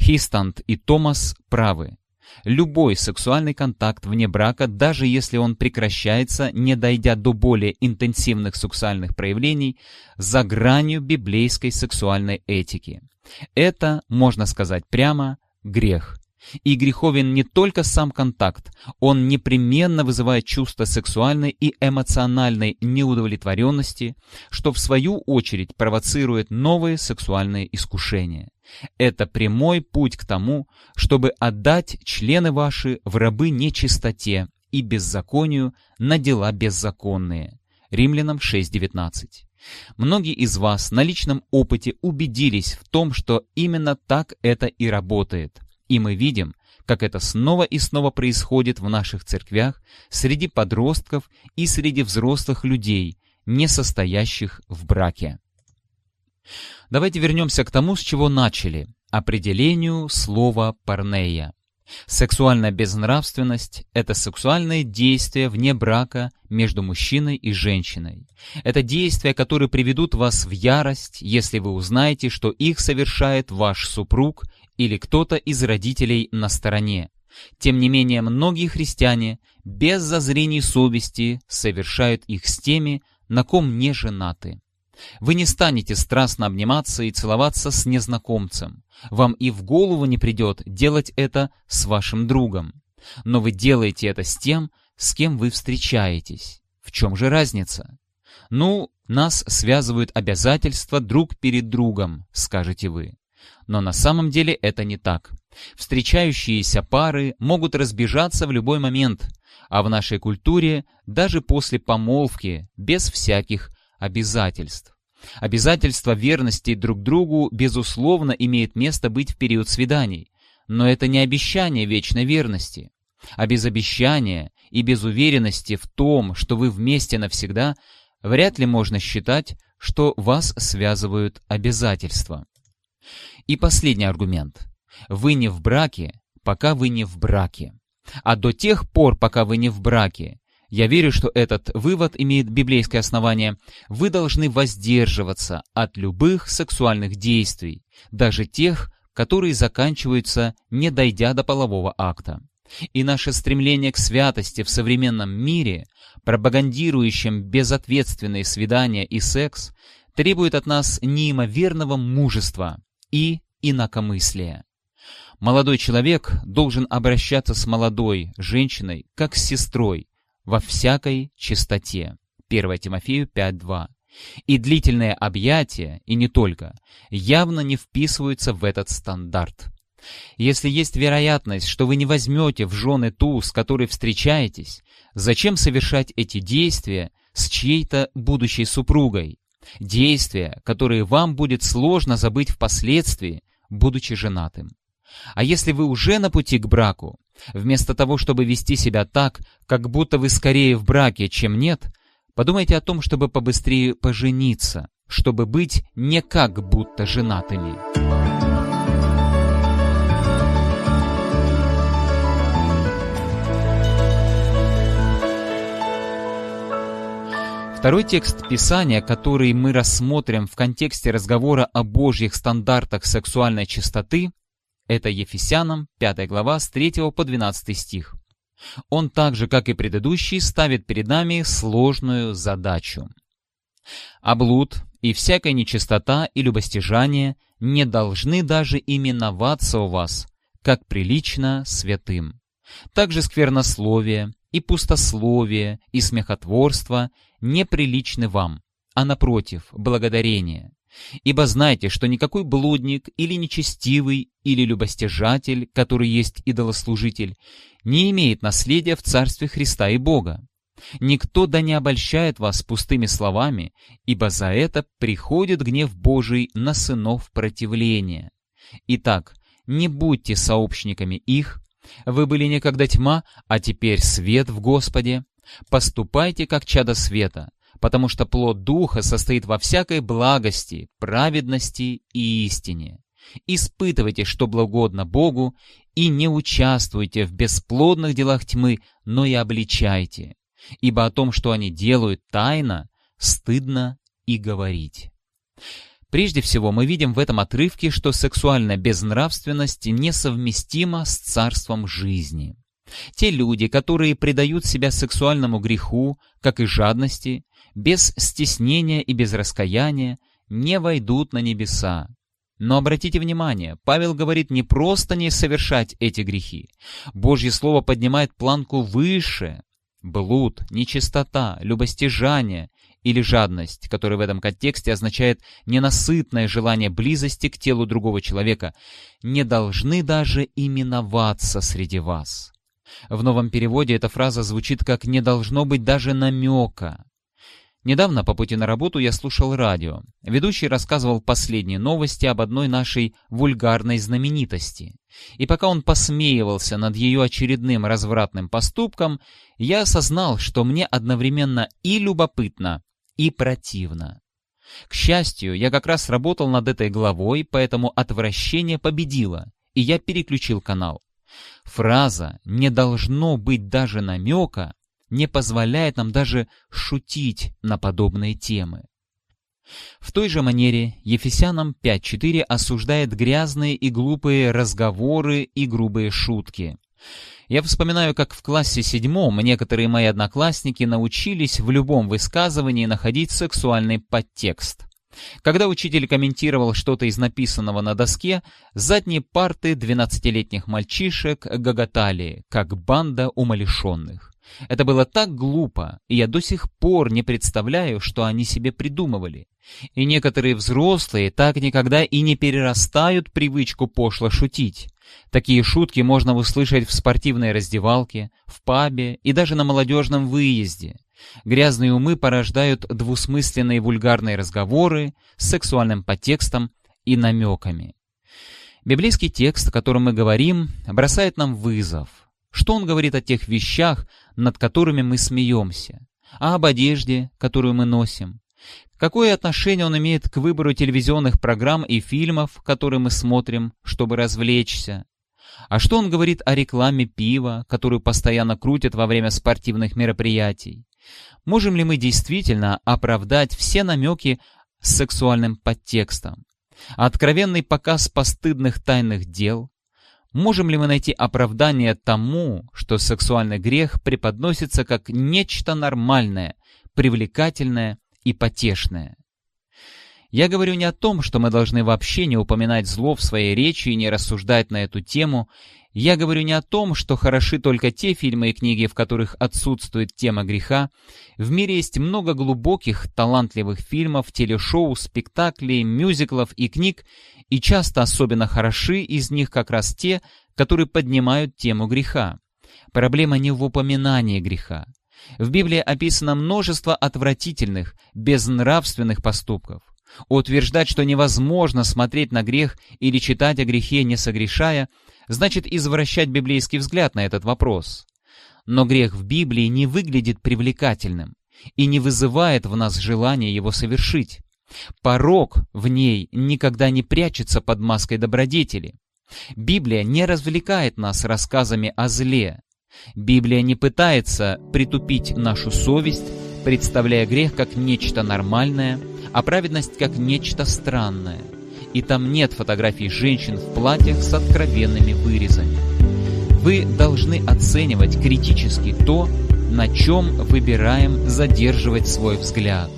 Хистант и Томас правы. Любой сексуальный контакт вне брака, даже если он прекращается, не дойдя до более интенсивных сексуальных проявлений, за гранью библейской сексуальной этики. Это, можно сказать прямо, грех. И греховен не только сам контакт, он непременно вызывает чувство сексуальной и эмоциональной неудовлетворенности, что в свою очередь провоцирует новые сексуальные искушения. Это прямой путь к тому, чтобы отдать члены ваши в рабы нечистоте и беззаконию на дела беззаконные. Римлянам 6.19. Многие из вас на личном опыте убедились в том, что именно так это и работает. И мы видим, как это снова и снова происходит в наших церквях, среди подростков и среди взрослых людей, не состоящих в браке. Давайте вернемся к тому, с чего начали – определению слова «парнея». Сексуальная безнравственность – это сексуальное действие вне брака между мужчиной и женщиной. Это действия, которые приведут вас в ярость, если вы узнаете, что их совершает ваш супруг или кто-то из родителей на стороне. Тем не менее, многие христиане без зазрений совести совершают их с теми, на ком не женаты. Вы не станете страстно обниматься и целоваться с незнакомцем. Вам и в голову не придет делать это с вашим другом. Но вы делаете это с тем, с кем вы встречаетесь. В чем же разница? Ну, нас связывают обязательства друг перед другом, скажете вы. Но на самом деле это не так. Встречающиеся пары могут разбежаться в любой момент, а в нашей культуре даже после помолвки, без всяких обязательств. Обязательство верности друг другу, безусловно, имеет место быть в период свиданий, но это не обещание вечной верности. А без обещания и без уверенности в том, что вы вместе навсегда, вряд ли можно считать, что вас связывают обязательства. И последний аргумент. Вы не в браке, пока вы не в браке. А до тех пор, пока вы не в браке, я верю, что этот вывод имеет библейское основание. Вы должны воздерживаться от любых сексуальных действий, даже тех, которые заканчиваются, не дойдя до полового акта. И наше стремление к святости в современном мире, пропагандирующем безответственные свидания и секс, требует от нас неимоверного мужества и инакомыслия. Молодой человек должен обращаться с молодой женщиной как с сестрой, во всякой чистоте. 1 Тимофею 5.2. И длительные объятия, и не только, явно не вписываются в этот стандарт. Если есть вероятность, что вы не возьмете в жены ту, с которой встречаетесь, зачем совершать эти действия с чьей-то будущей супругой? Действия, которые вам будет сложно забыть впоследствии, будучи женатым. А если вы уже на пути к браку, вместо того, чтобы вести себя так, как будто вы скорее в браке, чем нет, подумайте о том, чтобы побыстрее пожениться, чтобы быть не как будто женатыми. Второй текст Писания, который мы рассмотрим в контексте разговора о Божьих стандартах сексуальной чистоты, это Ефесянам 5 глава с 3 по 12 стих. Он так же, как и предыдущий, ставит перед нами сложную задачу. А блуд и всякая нечистота и любостяжание не должны даже именоваться у вас, как прилично святым. Также сквернословие и пустословие и смехотворство неприличны вам, а напротив, благодарение. Ибо знайте, что никакой блудник или нечестивый или любостяжатель, который есть идолослужитель, не имеет наследия в Царстве Христа и Бога. Никто да не обольщает вас пустыми словами, ибо за это приходит гнев Божий на сынов противления. Итак, не будьте сообщниками их, вы были некогда тьма, а теперь свет в Господе. Поступайте как чадо света, потому что плод Духа состоит во всякой благости, праведности и истине. Испытывайте, что благодно Богу, и не участвуйте в бесплодных делах тьмы, но и обличайте, ибо о том, что они делают тайно, стыдно и говорить. Прежде всего, мы видим в этом отрывке, что сексуальная безнравственность несовместима с царством жизни. Те люди, которые предают себя сексуальному греху, как и жадности, без стеснения и без раскаяния, не войдут на небеса. Но обратите внимание, Павел говорит не просто не совершать эти грехи. Божье Слово поднимает планку выше. Блуд, нечистота, любостяжание или жадность, которая в этом контексте означает ненасытное желание близости к телу другого человека, не должны даже именоваться среди вас. В новом переводе эта фраза звучит как «не должно быть даже намека». Недавно по пути на работу я слушал радио. Ведущий рассказывал последние новости об одной нашей вульгарной знаменитости. И пока он посмеивался над ее очередным развратным поступком, я осознал, что мне одновременно и любопытно, и противно. К счастью, я как раз работал над этой главой, поэтому отвращение победило, и я переключил канал. Фраза «не должно быть даже намека» не позволяет нам даже шутить на подобные темы. В той же манере Ефесянам 5.4 осуждает грязные и глупые разговоры и грубые шутки. Я вспоминаю, как в классе седьмом некоторые мои одноклассники научились в любом высказывании находить сексуальный подтекст. Когда учитель комментировал что-то из написанного на доске, задние парты 12-летних мальчишек гоготали, как банда умалишенных. Это было так глупо, и я до сих пор не представляю, что они себе придумывали. И некоторые взрослые так никогда и не перерастают привычку пошло шутить. Такие шутки можно услышать в спортивной раздевалке, в пабе и даже на молодежном выезде. Грязные умы порождают двусмысленные вульгарные разговоры с сексуальным подтекстом и намеками. Библейский текст, о котором мы говорим, бросает нам вызов. Что он говорит о тех вещах, над которыми мы смеемся? А об одежде, которую мы носим? Какое отношение он имеет к выбору телевизионных программ и фильмов, которые мы смотрим, чтобы развлечься? А что он говорит о рекламе пива, которую постоянно крутят во время спортивных мероприятий? Можем ли мы действительно оправдать все намеки с сексуальным подтекстом? Откровенный показ постыдных тайных дел? Можем ли мы найти оправдание тому, что сексуальный грех преподносится как нечто нормальное, привлекательное и потешное? Я говорю не о том, что мы должны вообще не упоминать зло в своей речи и не рассуждать на эту тему. Я говорю не о том, что хороши только те фильмы и книги, в которых отсутствует тема греха. В мире есть много глубоких, талантливых фильмов, телешоу, спектаклей, мюзиклов и книг, и часто особенно хороши из них как раз те, которые поднимают тему греха. Проблема не в упоминании греха. В Библии описано множество отвратительных, безнравственных поступков. Утверждать, что невозможно смотреть на грех или читать о грехе, не согрешая, значит извращать библейский взгляд на этот вопрос. Но грех в Библии не выглядит привлекательным и не вызывает в нас желания его совершить. Порог в ней никогда не прячется под маской добродетели. Библия не развлекает нас рассказами о зле. Библия не пытается притупить нашу совесть, представляя грех как нечто нормальное – а праведность как нечто странное. И там нет фотографий женщин в платьях с откровенными вырезами. Вы должны оценивать критически то, на чем выбираем задерживать свой взгляд.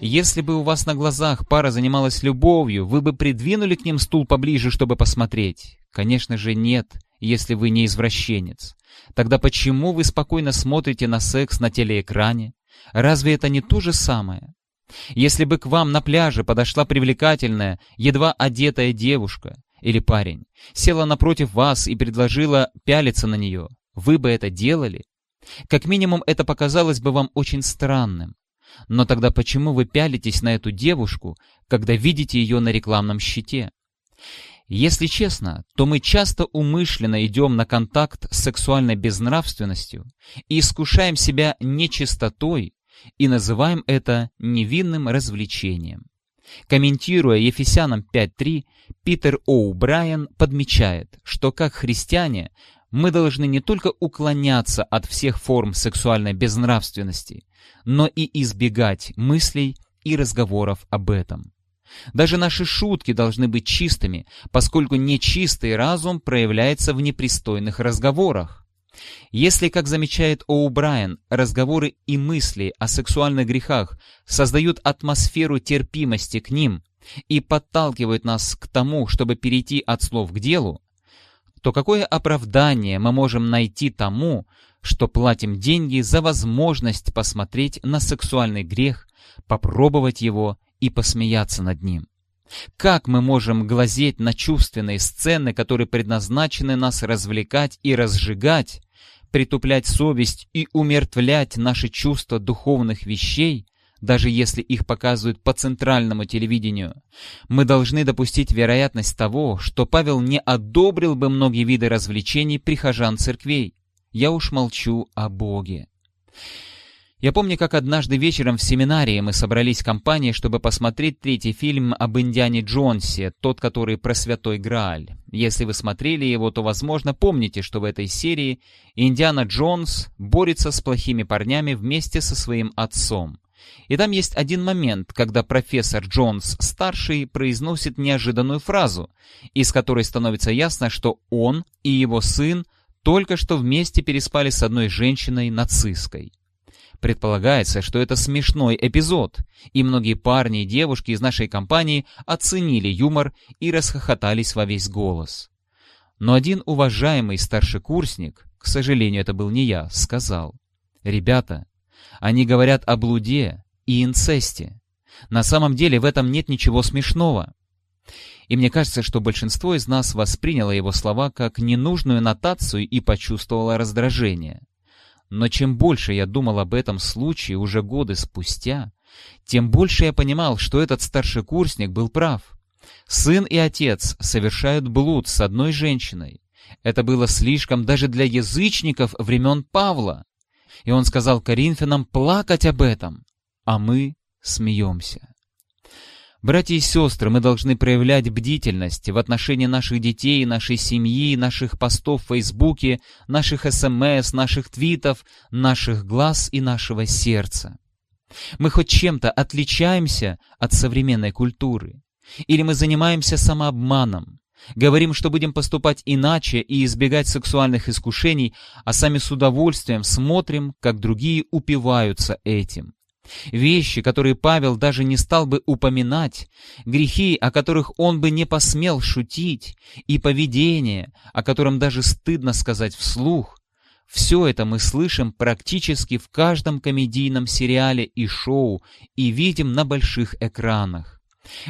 Если бы у вас на глазах пара занималась любовью, вы бы придвинули к ним стул поближе, чтобы посмотреть? Конечно же нет, если вы не извращенец. Тогда почему вы спокойно смотрите на секс на телеэкране? Разве это не то же самое? Если бы к вам на пляже подошла привлекательная, едва одетая девушка или парень, села напротив вас и предложила пялиться на нее, вы бы это делали? Как минимум, это показалось бы вам очень странным. Но тогда почему вы пялитесь на эту девушку, когда видите ее на рекламном щите? Если честно, то мы часто умышленно идем на контакт с сексуальной безнравственностью и искушаем себя нечистотой, и называем это невинным развлечением. Комментируя Ефесянам 5.3, Питер О'Брайен подмечает, что как христиане мы должны не только уклоняться от всех форм сексуальной безнравственности, но и избегать мыслей и разговоров об этом. Даже наши шутки должны быть чистыми, поскольку нечистый разум проявляется в непристойных разговорах. Если, как замечает О'Брайен, разговоры и мысли о сексуальных грехах создают атмосферу терпимости к ним, и подталкивают нас к тому, чтобы перейти от слов к делу, то какое оправдание мы можем найти тому, что платим деньги за возможность посмотреть на сексуальный грех, попробовать его и посмеяться над ним? Как мы можем глазеть на чувственные сцены, которые предназначены нас развлекать и разжигать, притуплять совесть и умертвлять наши чувства духовных вещей, даже если их показывают по центральному телевидению, мы должны допустить вероятность того, что Павел не одобрил бы многие виды развлечений прихожан церквей. Я уж молчу о Боге. Я помню, как однажды вечером в семинарии мы собрались в компании, чтобы посмотреть третий фильм об Индиане Джонсе, тот, который про Святой Грааль. Если вы смотрели его, то, возможно, помните, что в этой серии Индиана Джонс борется с плохими парнями вместе со своим отцом. И там есть один момент, когда профессор Джонс-старший произносит неожиданную фразу, из которой становится ясно, что он и его сын только что вместе переспали с одной женщиной-нацисткой. Предполагается, что это смешной эпизод, и многие парни и девушки из нашей компании оценили юмор и расхохотались во весь голос. Но один уважаемый старшекурсник, к сожалению, это был не я, сказал, «Ребята, они говорят о блуде и инцесте. На самом деле в этом нет ничего смешного». И мне кажется, что большинство из нас восприняло его слова как ненужную нотацию и почувствовало раздражение. Но чем больше я думал об этом случае уже годы спустя, тем больше я понимал, что этот старшекурсник был прав. Сын и отец совершают блуд с одной женщиной. Это было слишком даже для язычников времен Павла. И он сказал Коринфянам плакать об этом, а мы смеемся. Братья и сестры, мы должны проявлять бдительность в отношении наших детей, нашей семьи, наших постов в Фейсбуке, наших СМС, наших твитов, наших глаз и нашего сердца. Мы хоть чем-то отличаемся от современной культуры? Или мы занимаемся самообманом? Говорим, что будем поступать иначе и избегать сексуальных искушений, а сами с удовольствием смотрим, как другие упиваются этим. Вещи, которые Павел даже не стал бы упоминать, грехи, о которых он бы не посмел шутить, и поведение, о котором даже стыдно сказать вслух, все это мы слышим практически в каждом комедийном сериале и шоу и видим на больших экранах.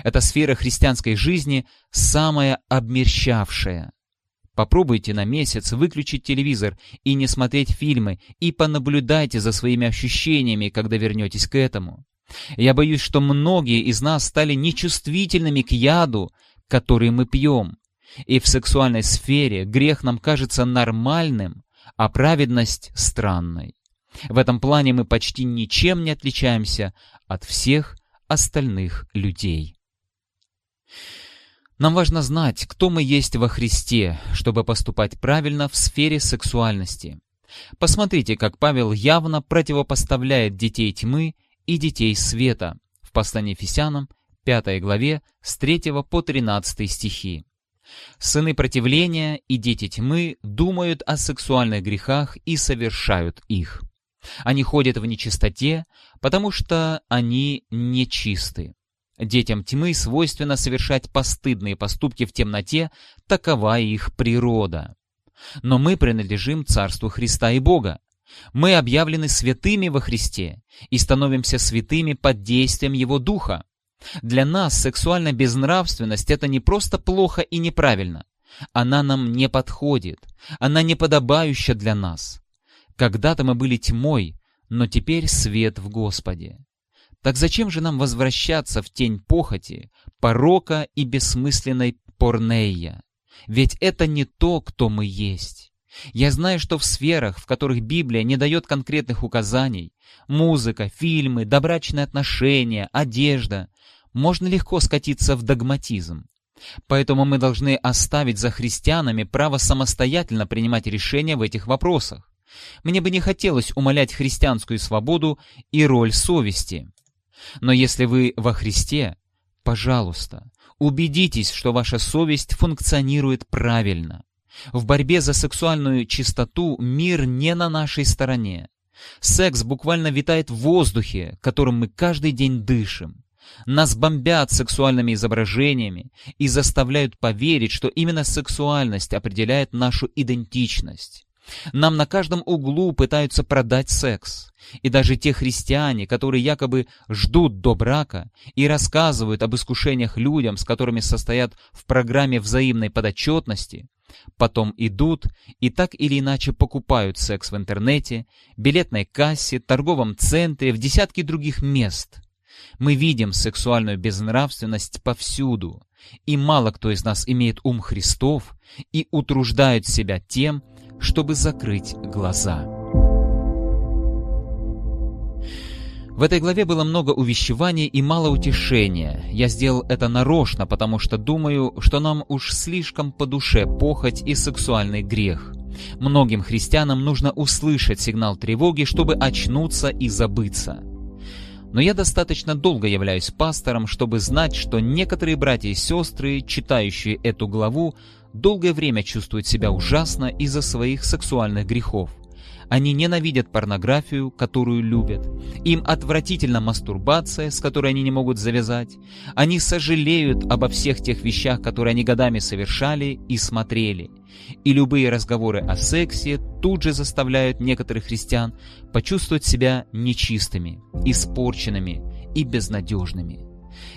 Эта сфера христианской жизни самая обмерщавшая. Попробуйте на месяц выключить телевизор и не смотреть фильмы, и понаблюдайте за своими ощущениями, когда вернетесь к этому. Я боюсь, что многие из нас стали нечувствительными к яду, который мы пьем. И в сексуальной сфере грех нам кажется нормальным, а праведность — странной. В этом плане мы почти ничем не отличаемся от всех остальных людей. Нам важно знать, кто мы есть во Христе, чтобы поступать правильно в сфере сексуальности. Посмотрите, как Павел явно противопоставляет детей тьмы и детей света в послании Ефесянам 5 главе с 3 по 13 стихи. Сыны противления и дети тьмы думают о сексуальных грехах и совершают их. Они ходят в нечистоте, потому что они нечисты. Детям тьмы свойственно совершать постыдные поступки в темноте, такова их природа. Но мы принадлежим Царству Христа и Бога. Мы объявлены святыми во Христе и становимся святыми под действием Его Духа. Для нас сексуальная безнравственность — это не просто плохо и неправильно. Она нам не подходит, она неподобающа для нас. Когда-то мы были тьмой, но теперь свет в Господе. Так зачем же нам возвращаться в тень похоти, порока и бессмысленной порнея? Ведь это не то, кто мы есть. Я знаю, что в сферах, в которых Библия не дает конкретных указаний, музыка, фильмы, добрачные отношения, одежда, можно легко скатиться в догматизм. Поэтому мы должны оставить за христианами право самостоятельно принимать решения в этих вопросах. Мне бы не хотелось умалять христианскую свободу и роль совести. Но если вы во Христе, пожалуйста, убедитесь, что ваша совесть функционирует правильно. В борьбе за сексуальную чистоту мир не на нашей стороне. Секс буквально витает в воздухе, которым мы каждый день дышим. Нас бомбят сексуальными изображениями и заставляют поверить, что именно сексуальность определяет нашу идентичность. Нам на каждом углу пытаются продать секс. И даже те христиане, которые якобы ждут до брака и рассказывают об искушениях людям, с которыми состоят в программе взаимной подотчетности, потом идут и так или иначе покупают секс в интернете, билетной кассе, торговом центре, в десятки других мест. Мы видим сексуальную безнравственность повсюду, и мало кто из нас имеет ум Христов и утруждает себя тем, чтобы закрыть глаза. В этой главе было много увещеваний и мало утешения. Я сделал это нарочно, потому что думаю, что нам уж слишком по душе похоть и сексуальный грех. Многим христианам нужно услышать сигнал тревоги, чтобы очнуться и забыться. Но я достаточно долго являюсь пастором, чтобы знать, что некоторые братья и сестры, читающие эту главу, долгое время чувствуют себя ужасно из-за своих сексуальных грехов. Они ненавидят порнографию, которую любят. Им отвратительна мастурбация, с которой они не могут завязать. Они сожалеют обо всех тех вещах, которые они годами совершали и смотрели. И любые разговоры о сексе тут же заставляют некоторых христиан почувствовать себя нечистыми, испорченными и безнадежными.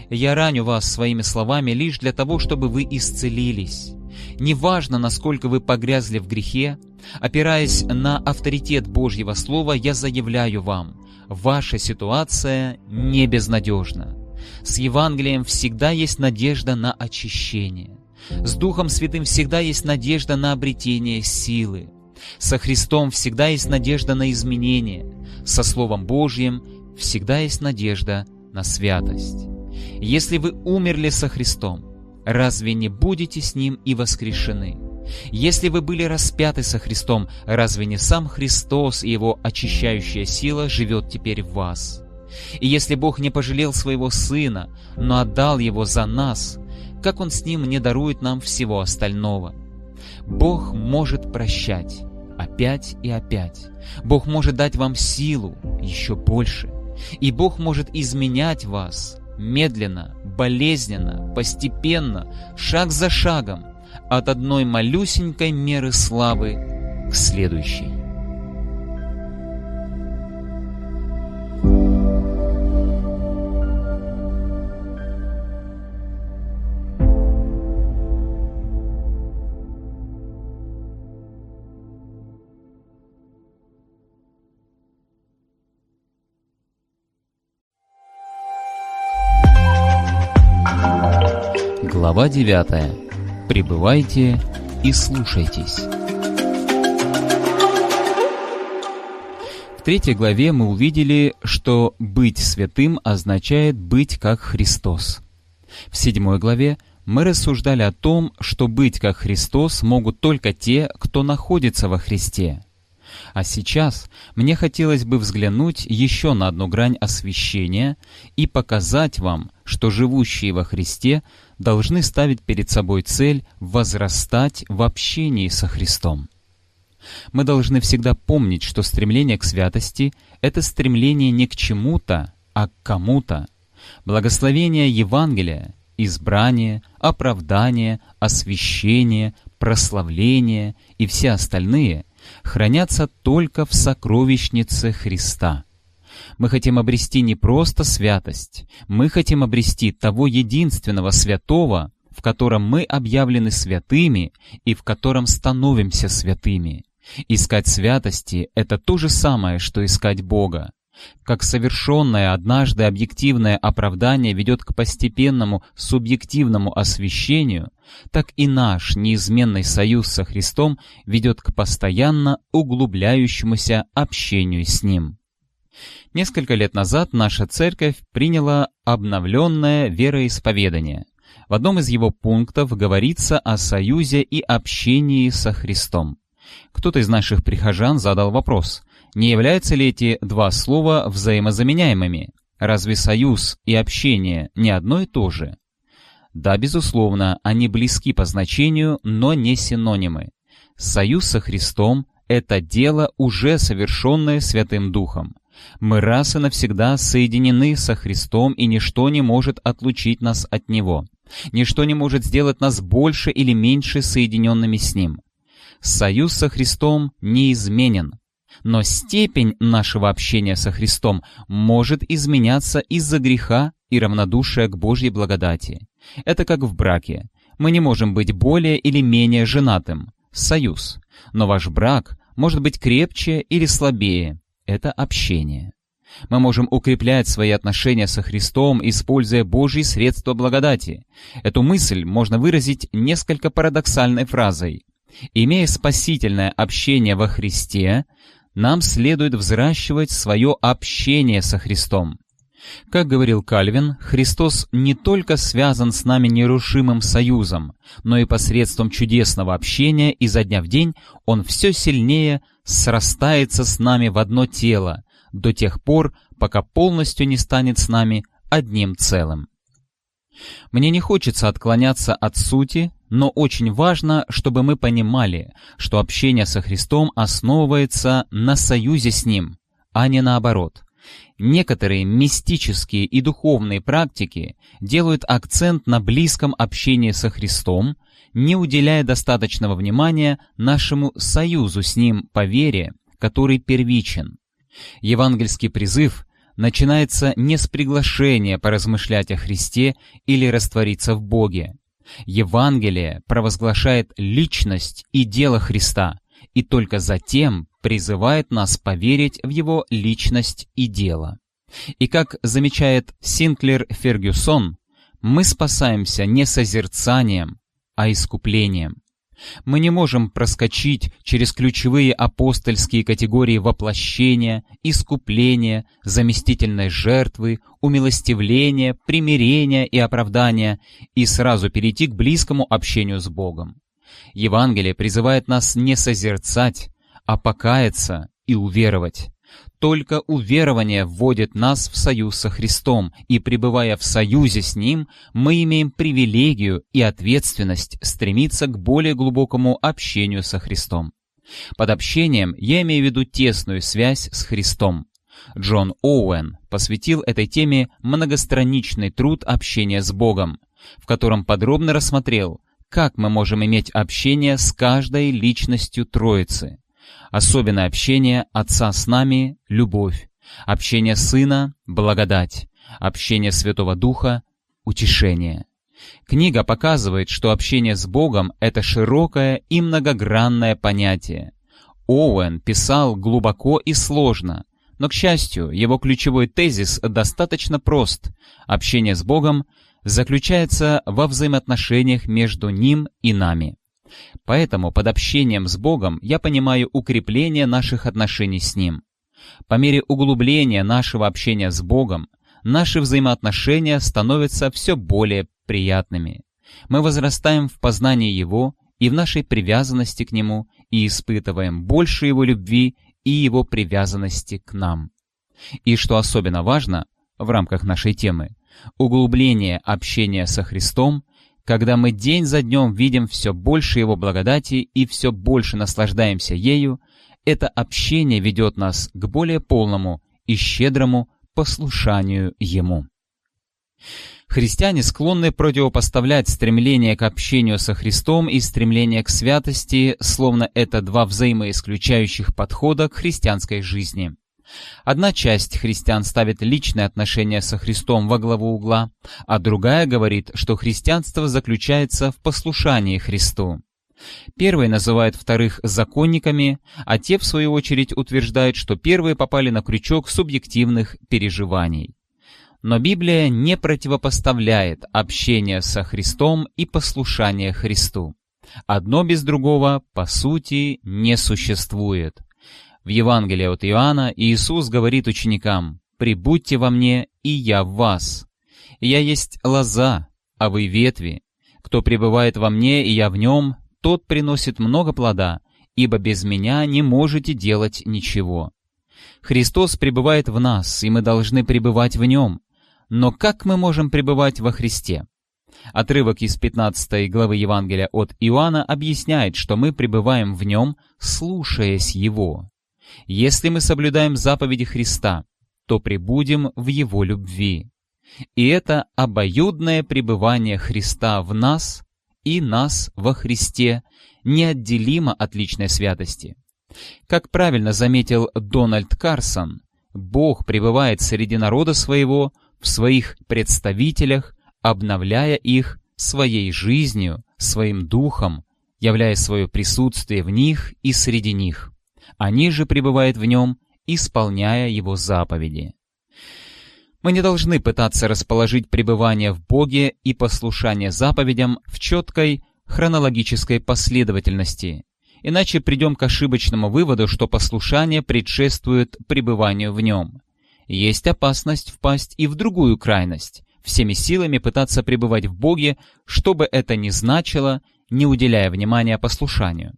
Я раню вас своими словами лишь для того, чтобы вы исцелились. Неважно, насколько вы погрязли в грехе, опираясь на авторитет Божьего Слова, я заявляю вам, ваша ситуация не безнадежна. С Евангелием всегда есть надежда на очищение. С Духом Святым всегда есть надежда на обретение силы. Со Христом всегда есть надежда на изменение. Со Словом Божьим всегда есть надежда на святость. Если вы умерли со Христом, разве не будете с Ним и воскрешены? Если вы были распяты со Христом, разве не сам Христос и Его очищающая сила живет теперь в вас? И если Бог не пожалел своего Сына, но отдал Его за нас, как Он с Ним не дарует нам всего остального? Бог может прощать опять и опять. Бог может дать вам силу еще больше. И Бог может изменять вас медленно, болезненно, постепенно, шаг за шагом, от одной малюсенькой меры славы к следующей. Глава 9. Пребывайте и слушайтесь. В третьей главе мы увидели, что быть святым означает быть как Христос. В седьмой главе мы рассуждали о том, что быть как Христос могут только те, кто находится во Христе. А сейчас мне хотелось бы взглянуть еще на одну грань освящения и показать вам, что живущие во Христе должны ставить перед собой цель возрастать в общении со Христом. Мы должны всегда помнить, что стремление к святости — это стремление не к чему-то, а к кому-то. Благословение Евангелия, избрание, оправдание, освящение, прославление и все остальные хранятся только в сокровищнице Христа. Мы хотим обрести не просто святость, мы хотим обрести того единственного святого, в котором мы объявлены святыми и в котором становимся святыми. Искать святости — это то же самое, что искать Бога. Как совершенное однажды объективное оправдание ведет к постепенному субъективному освящению, так и наш неизменный союз со Христом ведет к постоянно углубляющемуся общению с Ним. Несколько лет назад наша церковь приняла обновленное вероисповедание. В одном из его пунктов говорится о союзе и общении со Христом. Кто-то из наших прихожан задал вопрос, не являются ли эти два слова взаимозаменяемыми? Разве союз и общение не одно и то же? Да, безусловно, они близки по значению, но не синонимы. Союз со Христом — это дело, уже совершенное Святым Духом. Мы раз и навсегда соединены со Христом, и ничто не может отлучить нас от Него. Ничто не может сделать нас больше или меньше соединенными с Ним. Союз со Христом неизменен, но степень нашего общения со Христом может изменяться из-за греха и равнодушия к Божьей благодати. Это как в браке. Мы не можем быть более или менее женатым. Союз. Но ваш брак может быть крепче или слабее. Это общение. Мы можем укреплять свои отношения со Христом, используя Божьи средства благодати. Эту мысль можно выразить несколько парадоксальной фразой. Имея спасительное общение во Христе, нам следует взращивать свое общение со Христом. Как говорил Кальвин, Христос не только связан с нами нерушимым союзом, но и посредством чудесного общения изо дня в день Он все сильнее срастается с нами в одно тело, до тех пор, пока полностью не станет с нами одним целым. Мне не хочется отклоняться от сути, но очень важно, чтобы мы понимали, что общение со Христом основывается на союзе с Ним, а не наоборот. Некоторые мистические и духовные практики делают акцент на близком общении со Христом, не уделяя достаточного внимания нашему союзу с Ним по вере, который первичен. Евангельский призыв начинается не с приглашения поразмышлять о Христе или раствориться в Боге. Евангелие провозглашает личность и дело Христа, и только затем призывает нас поверить в Его личность и дело. И как замечает Синклер Фергюсон, мы спасаемся не созерцанием, а искуплением. Мы не можем проскочить через ключевые апостольские категории воплощения, искупления, заместительной жертвы, умилостивления, примирения и оправдания и сразу перейти к близкому общению с Богом. Евангелие призывает нас не созерцать, а покаяться и уверовать. Только уверование вводит нас в союз со Христом, и пребывая в союзе с Ним, мы имеем привилегию и ответственность стремиться к более глубокому общению со Христом. Под общением я имею в виду тесную связь с Христом. Джон Оуэн посвятил этой теме многостраничный труд общения с Богом, в котором подробно рассмотрел, как мы можем иметь общение с каждой личностью Троицы. Особенное общение Отца с нами — любовь, общение Сына — благодать, общение Святого Духа — утешение. Книга показывает, что общение с Богом — это широкое и многогранное понятие. Оуэн писал глубоко и сложно, но, к счастью, его ключевой тезис достаточно прост. Общение с Богом заключается во взаимоотношениях между Ним и нами. Поэтому под общением с Богом я понимаю укрепление наших отношений с Ним. По мере углубления нашего общения с Богом, наши взаимоотношения становятся все более приятными. Мы возрастаем в познании Его и в нашей привязанности к Нему и испытываем больше Его любви и Его привязанности к нам. И что особенно важно в рамках нашей темы, углубление общения со Христом когда мы день за днем видим все больше Его благодати и все больше наслаждаемся ею, это общение ведет нас к более полному и щедрому послушанию Ему. Христиане склонны противопоставлять стремление к общению со Христом и стремление к святости, словно это два взаимоисключающих подхода к христианской жизни. Одна часть христиан ставит личные отношения со Христом во главу угла, а другая говорит, что христианство заключается в послушании Христу. Первые называют вторых законниками, а те, в свою очередь, утверждают, что первые попали на крючок субъективных переживаний. Но Библия не противопоставляет общение со Христом и послушание Христу. Одно без другого, по сути, не существует. В Евангелии от Иоанна Иисус говорит ученикам, «Прибудьте во мне, и я в вас. Я есть лоза, а вы ветви. Кто пребывает во мне, и я в нем, тот приносит много плода, ибо без меня не можете делать ничего». Христос пребывает в нас, и мы должны пребывать в Нем. Но как мы можем пребывать во Христе? Отрывок из 15 главы Евангелия от Иоанна объясняет, что мы пребываем в Нем, слушаясь Его. Если мы соблюдаем заповеди Христа, то пребудем в Его любви. И это обоюдное пребывание Христа в нас и нас во Христе неотделимо от личной святости. Как правильно заметил Дональд Карсон, Бог пребывает среди народа своего, в своих представителях, обновляя их своей жизнью, своим духом, являя свое присутствие в них и среди них. Они же пребывают в нем, исполняя его заповеди. Мы не должны пытаться расположить пребывание в Боге и послушание заповедям в четкой хронологической последовательности, иначе придем к ошибочному выводу, что послушание предшествует пребыванию в нем. Есть опасность впасть и в другую крайность, всеми силами пытаться пребывать в Боге, что бы это ни значило, не уделяя внимания послушанию.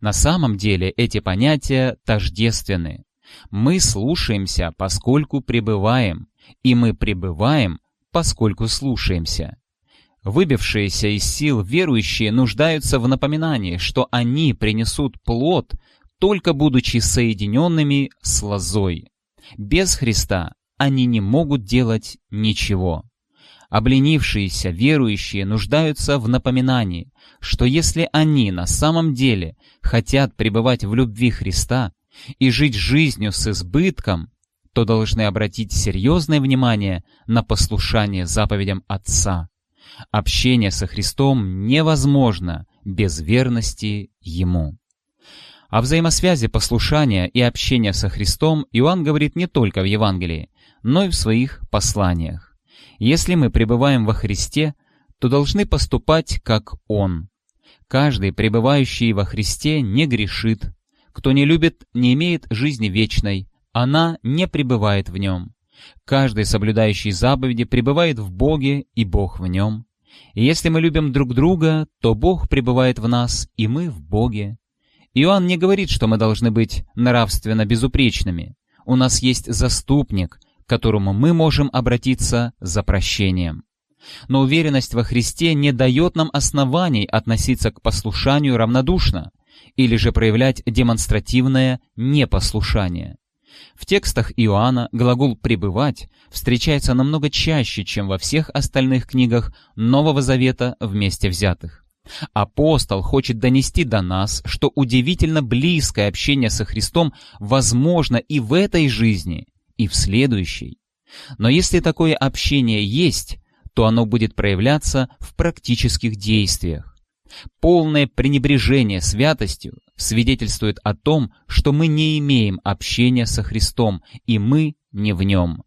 На самом деле эти понятия тождественны. Мы слушаемся, поскольку пребываем, и мы пребываем, поскольку слушаемся. Выбившиеся из сил верующие нуждаются в напоминании, что они принесут плод, только будучи соединенными с лозой. Без Христа они не могут делать ничего. Обленившиеся верующие нуждаются в напоминании, что если они на самом деле хотят пребывать в любви Христа и жить жизнью с избытком, то должны обратить серьезное внимание на послушание заповедям Отца. Общение со Христом невозможно без верности Ему. О взаимосвязи послушания и общения со Христом Иоанн говорит не только в Евангелии, но и в своих посланиях. Если мы пребываем во Христе, то должны поступать как Он. Каждый, пребывающий во Христе, не грешит. Кто не любит, не имеет жизни вечной, она не пребывает в нем. Каждый, соблюдающий заповеди, пребывает в Боге, и Бог в нем. И если мы любим друг друга, то Бог пребывает в нас, и мы в Боге. Иоанн не говорит, что мы должны быть нравственно безупречными. У нас есть заступник, которому мы можем обратиться за прощением. Но уверенность во Христе не дает нам оснований относиться к послушанию равнодушно или же проявлять демонстративное непослушание. В текстах Иоанна глагол «пребывать» встречается намного чаще, чем во всех остальных книгах Нового Завета вместе взятых. Апостол хочет донести до нас, что удивительно близкое общение со Христом возможно и в этой жизни, и в следующей. Но если такое общение есть, то оно будет проявляться в практических действиях. Полное пренебрежение святостью свидетельствует о том, что мы не имеем общения со Христом, и мы не в нем.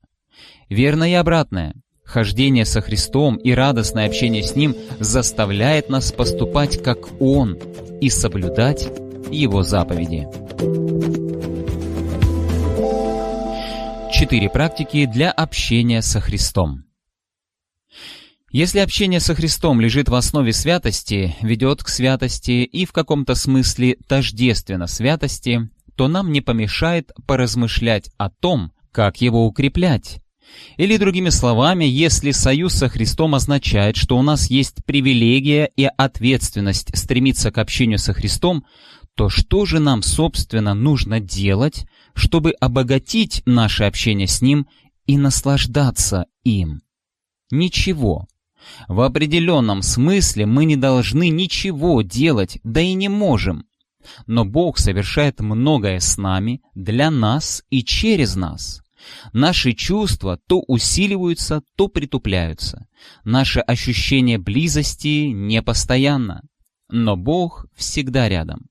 Верно и обратное. Хождение со Христом и радостное общение с Ним заставляет нас поступать как Он и соблюдать Его заповеди. Четыре практики для общения со Христом. Если общение со Христом лежит в основе святости, ведет к святости и в каком-то смысле тождественно святости, то нам не помешает поразмышлять о том, как его укреплять. Или другими словами, если союз со Христом означает, что у нас есть привилегия и ответственность стремиться к общению со Христом, то что же нам, собственно, нужно делать, чтобы обогатить наше общение с Ним и наслаждаться им? Ничего. В определенном смысле мы не должны ничего делать, да и не можем. Но Бог совершает многое с нами, для нас и через нас. Наши чувства то усиливаются, то притупляются. Наше ощущение близости непостоянно. Но Бог всегда рядом.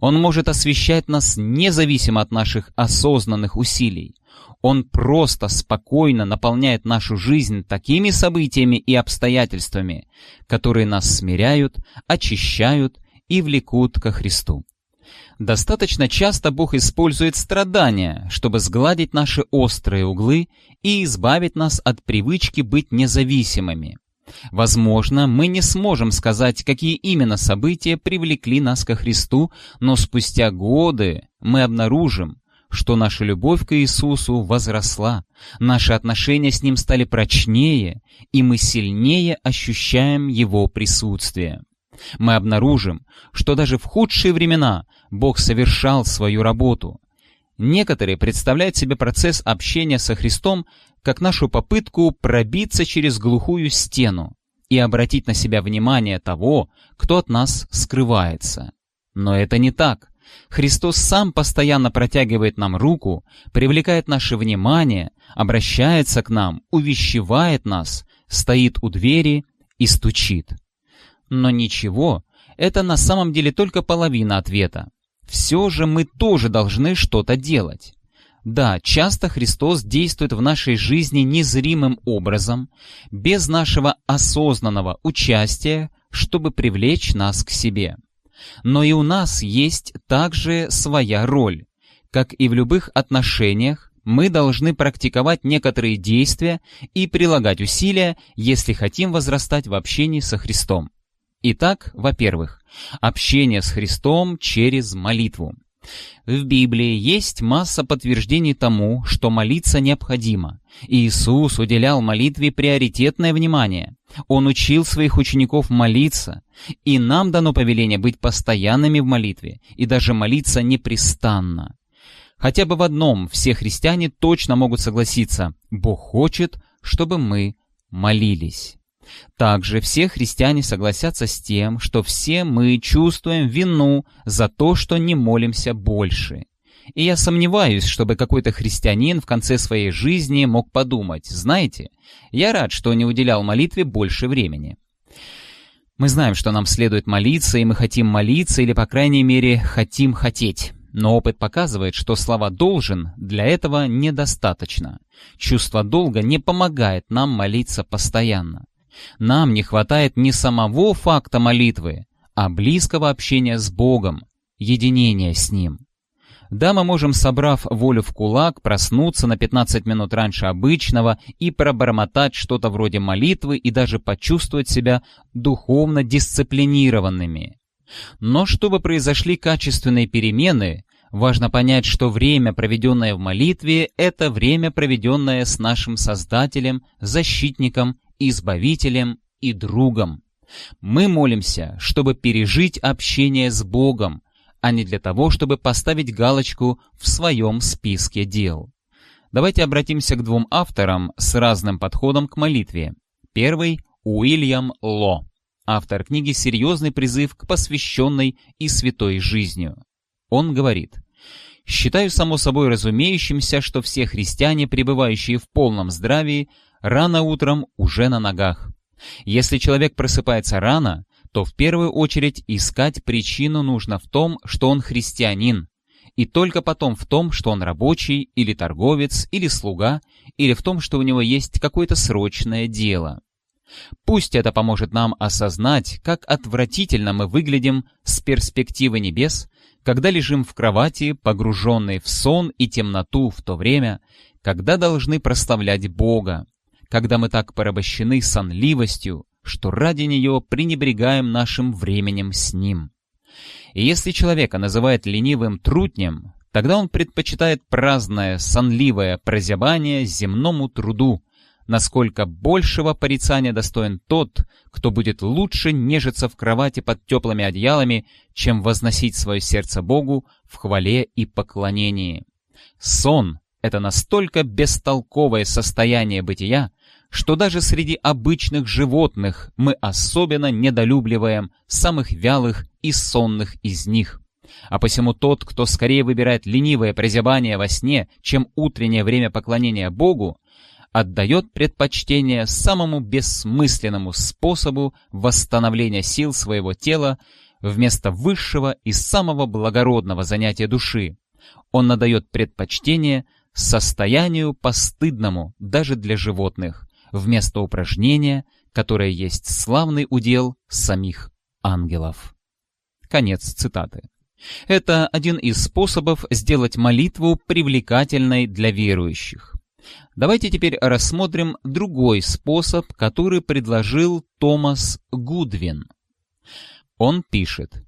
Он может освещать нас независимо от наших осознанных усилий. Он просто спокойно наполняет нашу жизнь такими событиями и обстоятельствами, которые нас смиряют, очищают и влекут ко Христу. Достаточно часто Бог использует страдания, чтобы сгладить наши острые углы и избавить нас от привычки быть независимыми. Возможно, мы не сможем сказать, какие именно события привлекли нас ко Христу, но спустя годы мы обнаружим, что наша любовь к Иисусу возросла, наши отношения с Ним стали прочнее, и мы сильнее ощущаем Его присутствие. Мы обнаружим, что даже в худшие времена Бог совершал свою работу. Некоторые представляют себе процесс общения со Христом как нашу попытку пробиться через глухую стену и обратить на себя внимание того, кто от нас скрывается. Но это не так. Христос сам постоянно протягивает нам руку, привлекает наше внимание, обращается к нам, увещевает нас, стоит у двери и стучит. Но ничего, это на самом деле только половина ответа. Все же мы тоже должны что-то делать. Да, часто Христос действует в нашей жизни незримым образом, без нашего осознанного участия, чтобы привлечь нас к себе. Но и у нас есть также своя роль. Как и в любых отношениях, мы должны практиковать некоторые действия и прилагать усилия, если хотим возрастать в общении со Христом. Итак, во-первых, общение с Христом через молитву. В Библии есть масса подтверждений тому, что молиться необходимо. Иисус уделял молитве приоритетное внимание. Он учил своих учеников молиться, и нам дано повеление быть постоянными в молитве и даже молиться непрестанно. Хотя бы в одном все христиане точно могут согласиться – Бог хочет, чтобы мы молились. Также все христиане согласятся с тем, что все мы чувствуем вину за то, что не молимся больше. И я сомневаюсь, чтобы какой-то христианин в конце своей жизни мог подумать, знаете, я рад, что не уделял молитве больше времени. Мы знаем, что нам следует молиться, и мы хотим молиться, или, по крайней мере, хотим хотеть. Но опыт показывает, что слова «должен» для этого недостаточно. Чувство долга не помогает нам молиться постоянно. Нам не хватает не самого факта молитвы, а близкого общения с Богом, единения с Ним. Да, мы можем, собрав волю в кулак, проснуться на 15 минут раньше обычного и пробормотать что-то вроде молитвы и даже почувствовать себя духовно дисциплинированными. Но чтобы произошли качественные перемены, важно понять, что время, проведенное в молитве, это время, проведенное с нашим Создателем, Защитником избавителем и другом. Мы молимся, чтобы пережить общение с Богом, а не для того, чтобы поставить галочку в своем списке дел. Давайте обратимся к двум авторам с разным подходом к молитве. Первый – Уильям Ло, автор книги «Серьезный призыв к посвященной и святой жизнью». Он говорит, «Считаю само собой разумеющимся, что все христиане, пребывающие в полном здравии, рано утром уже на ногах. Если человек просыпается рано, то в первую очередь искать причину нужно в том, что он христианин, и только потом в том, что он рабочий или торговец или слуга, или в том, что у него есть какое-то срочное дело. Пусть это поможет нам осознать, как отвратительно мы выглядим с перспективы небес, когда лежим в кровати, погруженные в сон и темноту в то время, когда должны прославлять Бога когда мы так порабощены сонливостью, что ради нее пренебрегаем нашим временем с ним. И если человека называют ленивым трутнем, тогда он предпочитает праздное, сонливое прозябание земному труду, насколько большего порицания достоин тот, кто будет лучше нежиться в кровати под теплыми одеялами, чем возносить свое сердце Богу в хвале и поклонении. Сон — это настолько бестолковое состояние бытия, что даже среди обычных животных мы особенно недолюбливаем самых вялых и сонных из них. А посему тот, кто скорее выбирает ленивое прозябание во сне, чем утреннее время поклонения Богу, отдает предпочтение самому бессмысленному способу восстановления сил своего тела вместо высшего и самого благородного занятия души. Он надает предпочтение состоянию постыдному даже для животных, вместо упражнения, которое есть славный удел самих ангелов. Конец цитаты. Это один из способов сделать молитву привлекательной для верующих. Давайте теперь рассмотрим другой способ, который предложил Томас Гудвин. Он пишет,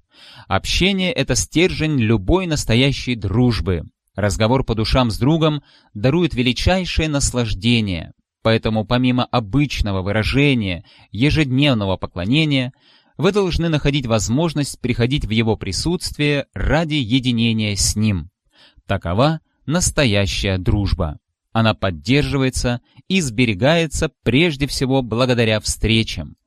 «Общение — это стержень любой настоящей дружбы. Разговор по душам с другом дарует величайшее наслаждение. Поэтому помимо обычного выражения, ежедневного поклонения, вы должны находить возможность приходить в его присутствие ради единения с ним. Такова настоящая дружба. Она поддерживается и сберегается прежде всего благодаря встречам.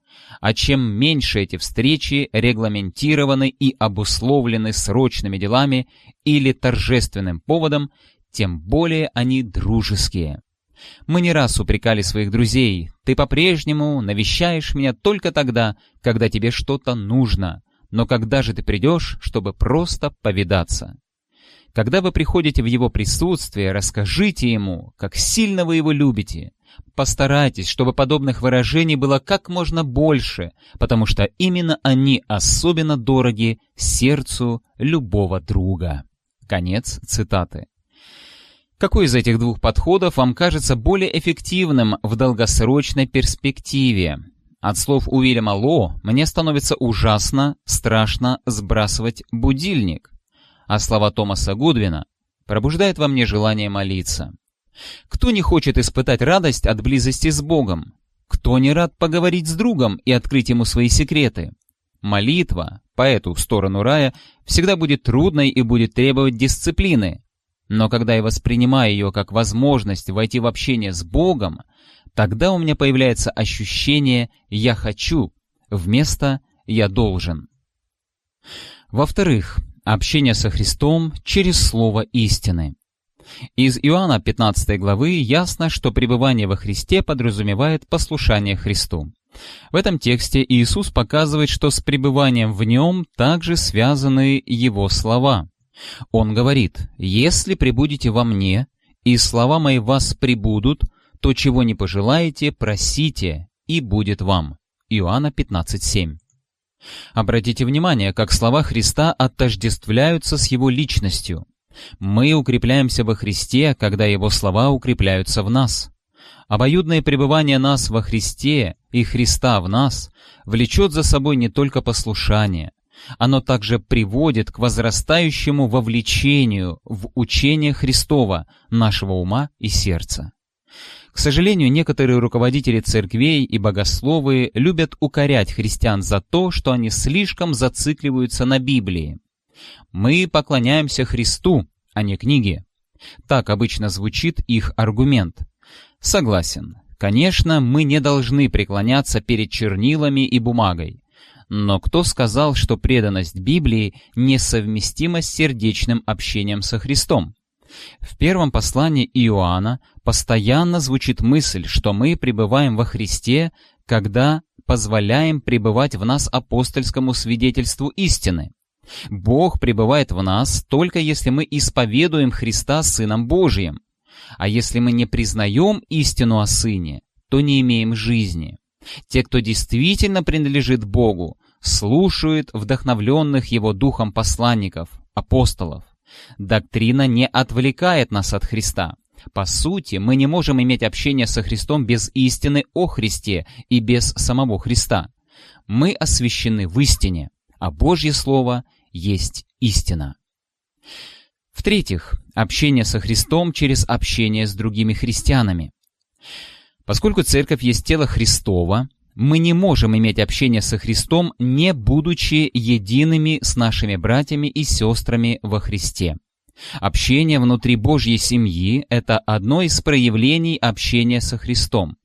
А чем меньше эти встречи регламентированы и обусловлены срочными делами или торжественным поводом, тем более они дружеские. Мы не раз упрекали своих друзей, ты по-прежнему навещаешь меня только тогда, когда тебе что-то нужно, но когда же ты придешь, чтобы просто повидаться? Когда вы приходите в его присутствие, расскажите ему, как сильно вы его любите. Постарайтесь, чтобы подобных выражений было как можно больше, потому что именно они особенно дороги сердцу любого друга. Конец цитаты. Какой из этих двух подходов вам кажется более эффективным в долгосрочной перспективе? От слов Уильяма Ло мне становится ужасно, страшно сбрасывать будильник. А слова Томаса Гудвина пробуждают во мне желание молиться. Кто не хочет испытать радость от близости с Богом? Кто не рад поговорить с другом и открыть ему свои секреты? Молитва по эту сторону рая всегда будет трудной и будет требовать дисциплины, но когда я воспринимаю ее как возможность войти в общение с Богом, тогда у меня появляется ощущение «я хочу» вместо «я должен». Во-вторых, общение со Христом через слово истины. Из Иоанна 15 главы ясно, что пребывание во Христе подразумевает послушание Христу. В этом тексте Иисус показывает, что с пребыванием в Нем также связаны Его слова. Он говорит, «Если прибудете во мне, и слова мои вас прибудут, то чего не пожелаете, просите, и будет вам». Иоанна 15:7. Обратите внимание, как слова Христа отождествляются с Его личностью. Мы укрепляемся во Христе, когда Его слова укрепляются в нас. Обоюдное пребывание нас во Христе и Христа в нас влечет за собой не только послушание, оно также приводит к возрастающему вовлечению в учение Христова, нашего ума и сердца. К сожалению, некоторые руководители церквей и богословы любят укорять христиан за то, что они слишком зацикливаются на Библии. «Мы поклоняемся Христу, а не книге». Так обычно звучит их аргумент. Согласен. Конечно, мы не должны преклоняться перед чернилами и бумагой. Но кто сказал, что преданность Библии несовместима с сердечным общением со Христом? В первом послании Иоанна постоянно звучит мысль, что мы пребываем во Христе, когда позволяем пребывать в нас апостольскому свидетельству истины. Бог пребывает в нас только если мы исповедуем Христа Сыном Божиим. А если мы не признаем истину о Сыне, то не имеем жизни. Те, кто действительно принадлежит Богу, слушают вдохновленных Его Духом посланников, апостолов. Доктрина не отвлекает нас от Христа. По сути, мы не можем иметь общение со Христом без истины о Христе и без самого Христа. Мы освящены в истине, а Божье Слово есть истина. В-третьих, общение со Христом через общение с другими христианами. Поскольку Церковь есть тело Христова, мы не можем иметь общение со Христом, не будучи едиными с нашими братьями и сестрами во Христе. Общение внутри Божьей семьи – это одно из проявлений общения со Христом.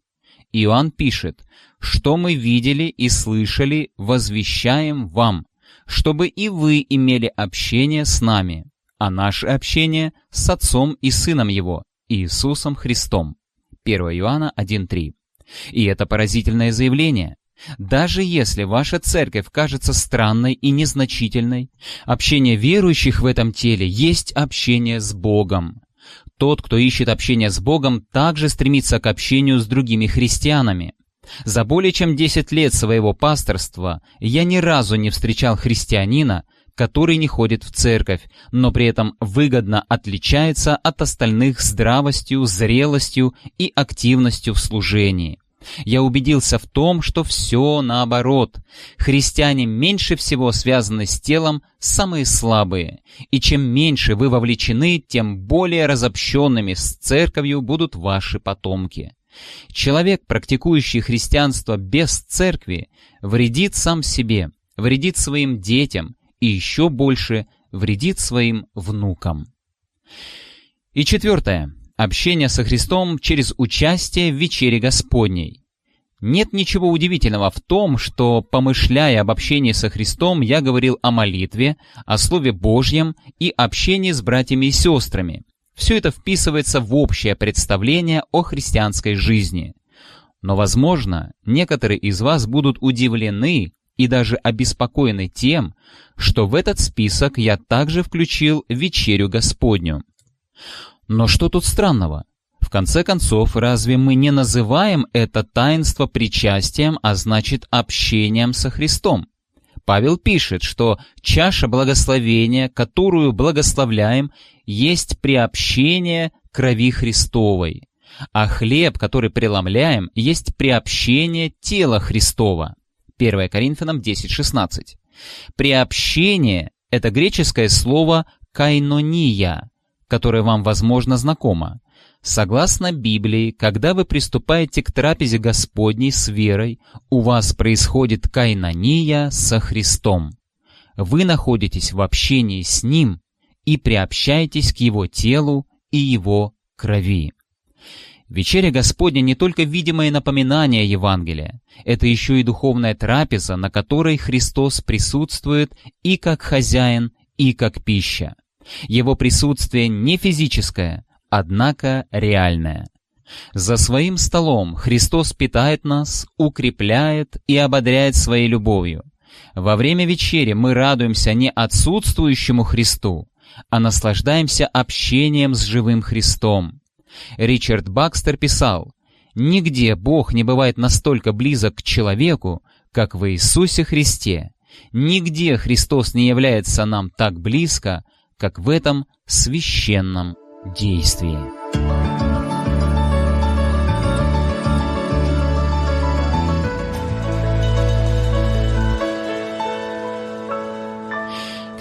Иоанн пишет, «Что мы видели и слышали, возвещаем вам, чтобы и вы имели общение с нами, а наше общение с Отцом и Сыном Его, Иисусом Христом». 1 Иоанна 1.3. И это поразительное заявление. Даже если ваша церковь кажется странной и незначительной, общение верующих в этом теле есть общение с Богом. Тот, кто ищет общение с Богом, также стремится к общению с другими христианами. За более чем 10 лет своего пасторства я ни разу не встречал христианина, который не ходит в церковь, но при этом выгодно отличается от остальных здравостью, зрелостью и активностью в служении. Я убедился в том, что все наоборот. Христиане меньше всего связаны с телом, самые слабые. И чем меньше вы вовлечены, тем более разобщенными с церковью будут ваши потомки. Человек, практикующий христианство без церкви, вредит сам себе, вредит своим детям и еще больше вредит своим внукам. И четвертое. Общение со Христом через участие в вечере Господней. Нет ничего удивительного в том, что, помышляя об общении со Христом, я говорил о молитве, о Слове Божьем и общении с братьями и сестрами. Все это вписывается в общее представление о христианской жизни. Но, возможно, некоторые из вас будут удивлены и даже обеспокоены тем, что в этот список я также включил вечерю Господню. Но что тут странного? В конце концов, разве мы не называем это таинство причастием, а значит общением со Христом? Павел пишет, что чаша благословения, которую благословляем, есть приобщение крови Христовой, а хлеб, который преломляем, есть приобщение тела Христова. 1 Коринфянам 10.16. Приобщение – это греческое слово «кайнония», которое вам, возможно, знакомо. Согласно Библии, когда вы приступаете к трапезе Господней с верой, у вас происходит кайнония со Христом. Вы находитесь в общении с Ним и приобщаетесь к Его телу и Его крови. Вечеря Господня не только видимое напоминание Евангелия, это еще и духовная трапеза, на которой Христос присутствует и как хозяин, и как пища. Его присутствие не физическое, однако реальное. За своим столом Христос питает нас, укрепляет и ободряет своей любовью. Во время вечери мы радуемся не отсутствующему Христу, а наслаждаемся общением с живым Христом. Ричард Бакстер писал, «Нигде Бог не бывает настолько близок к человеку, как в Иисусе Христе. Нигде Христос не является нам так близко, как в этом священном действии.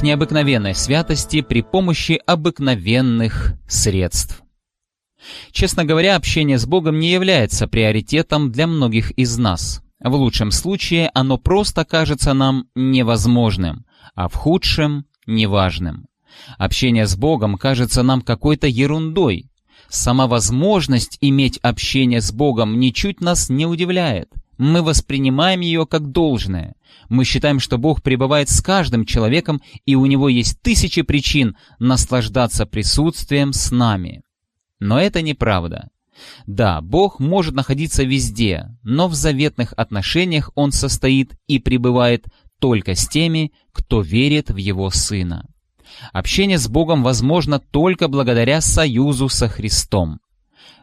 Необыкновенной святости при помощи обыкновенных средств. Честно говоря, общение с Богом не является приоритетом для многих из нас. В лучшем случае оно просто кажется нам невозможным, а в худшем – неважным. Общение с Богом кажется нам какой-то ерундой. Сама возможность иметь общение с Богом ничуть нас не удивляет. Мы воспринимаем ее как должное. Мы считаем, что Бог пребывает с каждым человеком, и у Него есть тысячи причин наслаждаться присутствием с нами. Но это неправда. Да, Бог может находиться везде, но в заветных отношениях Он состоит и пребывает только с теми, кто верит в Его Сына. Общение с Богом возможно только благодаря союзу со Христом.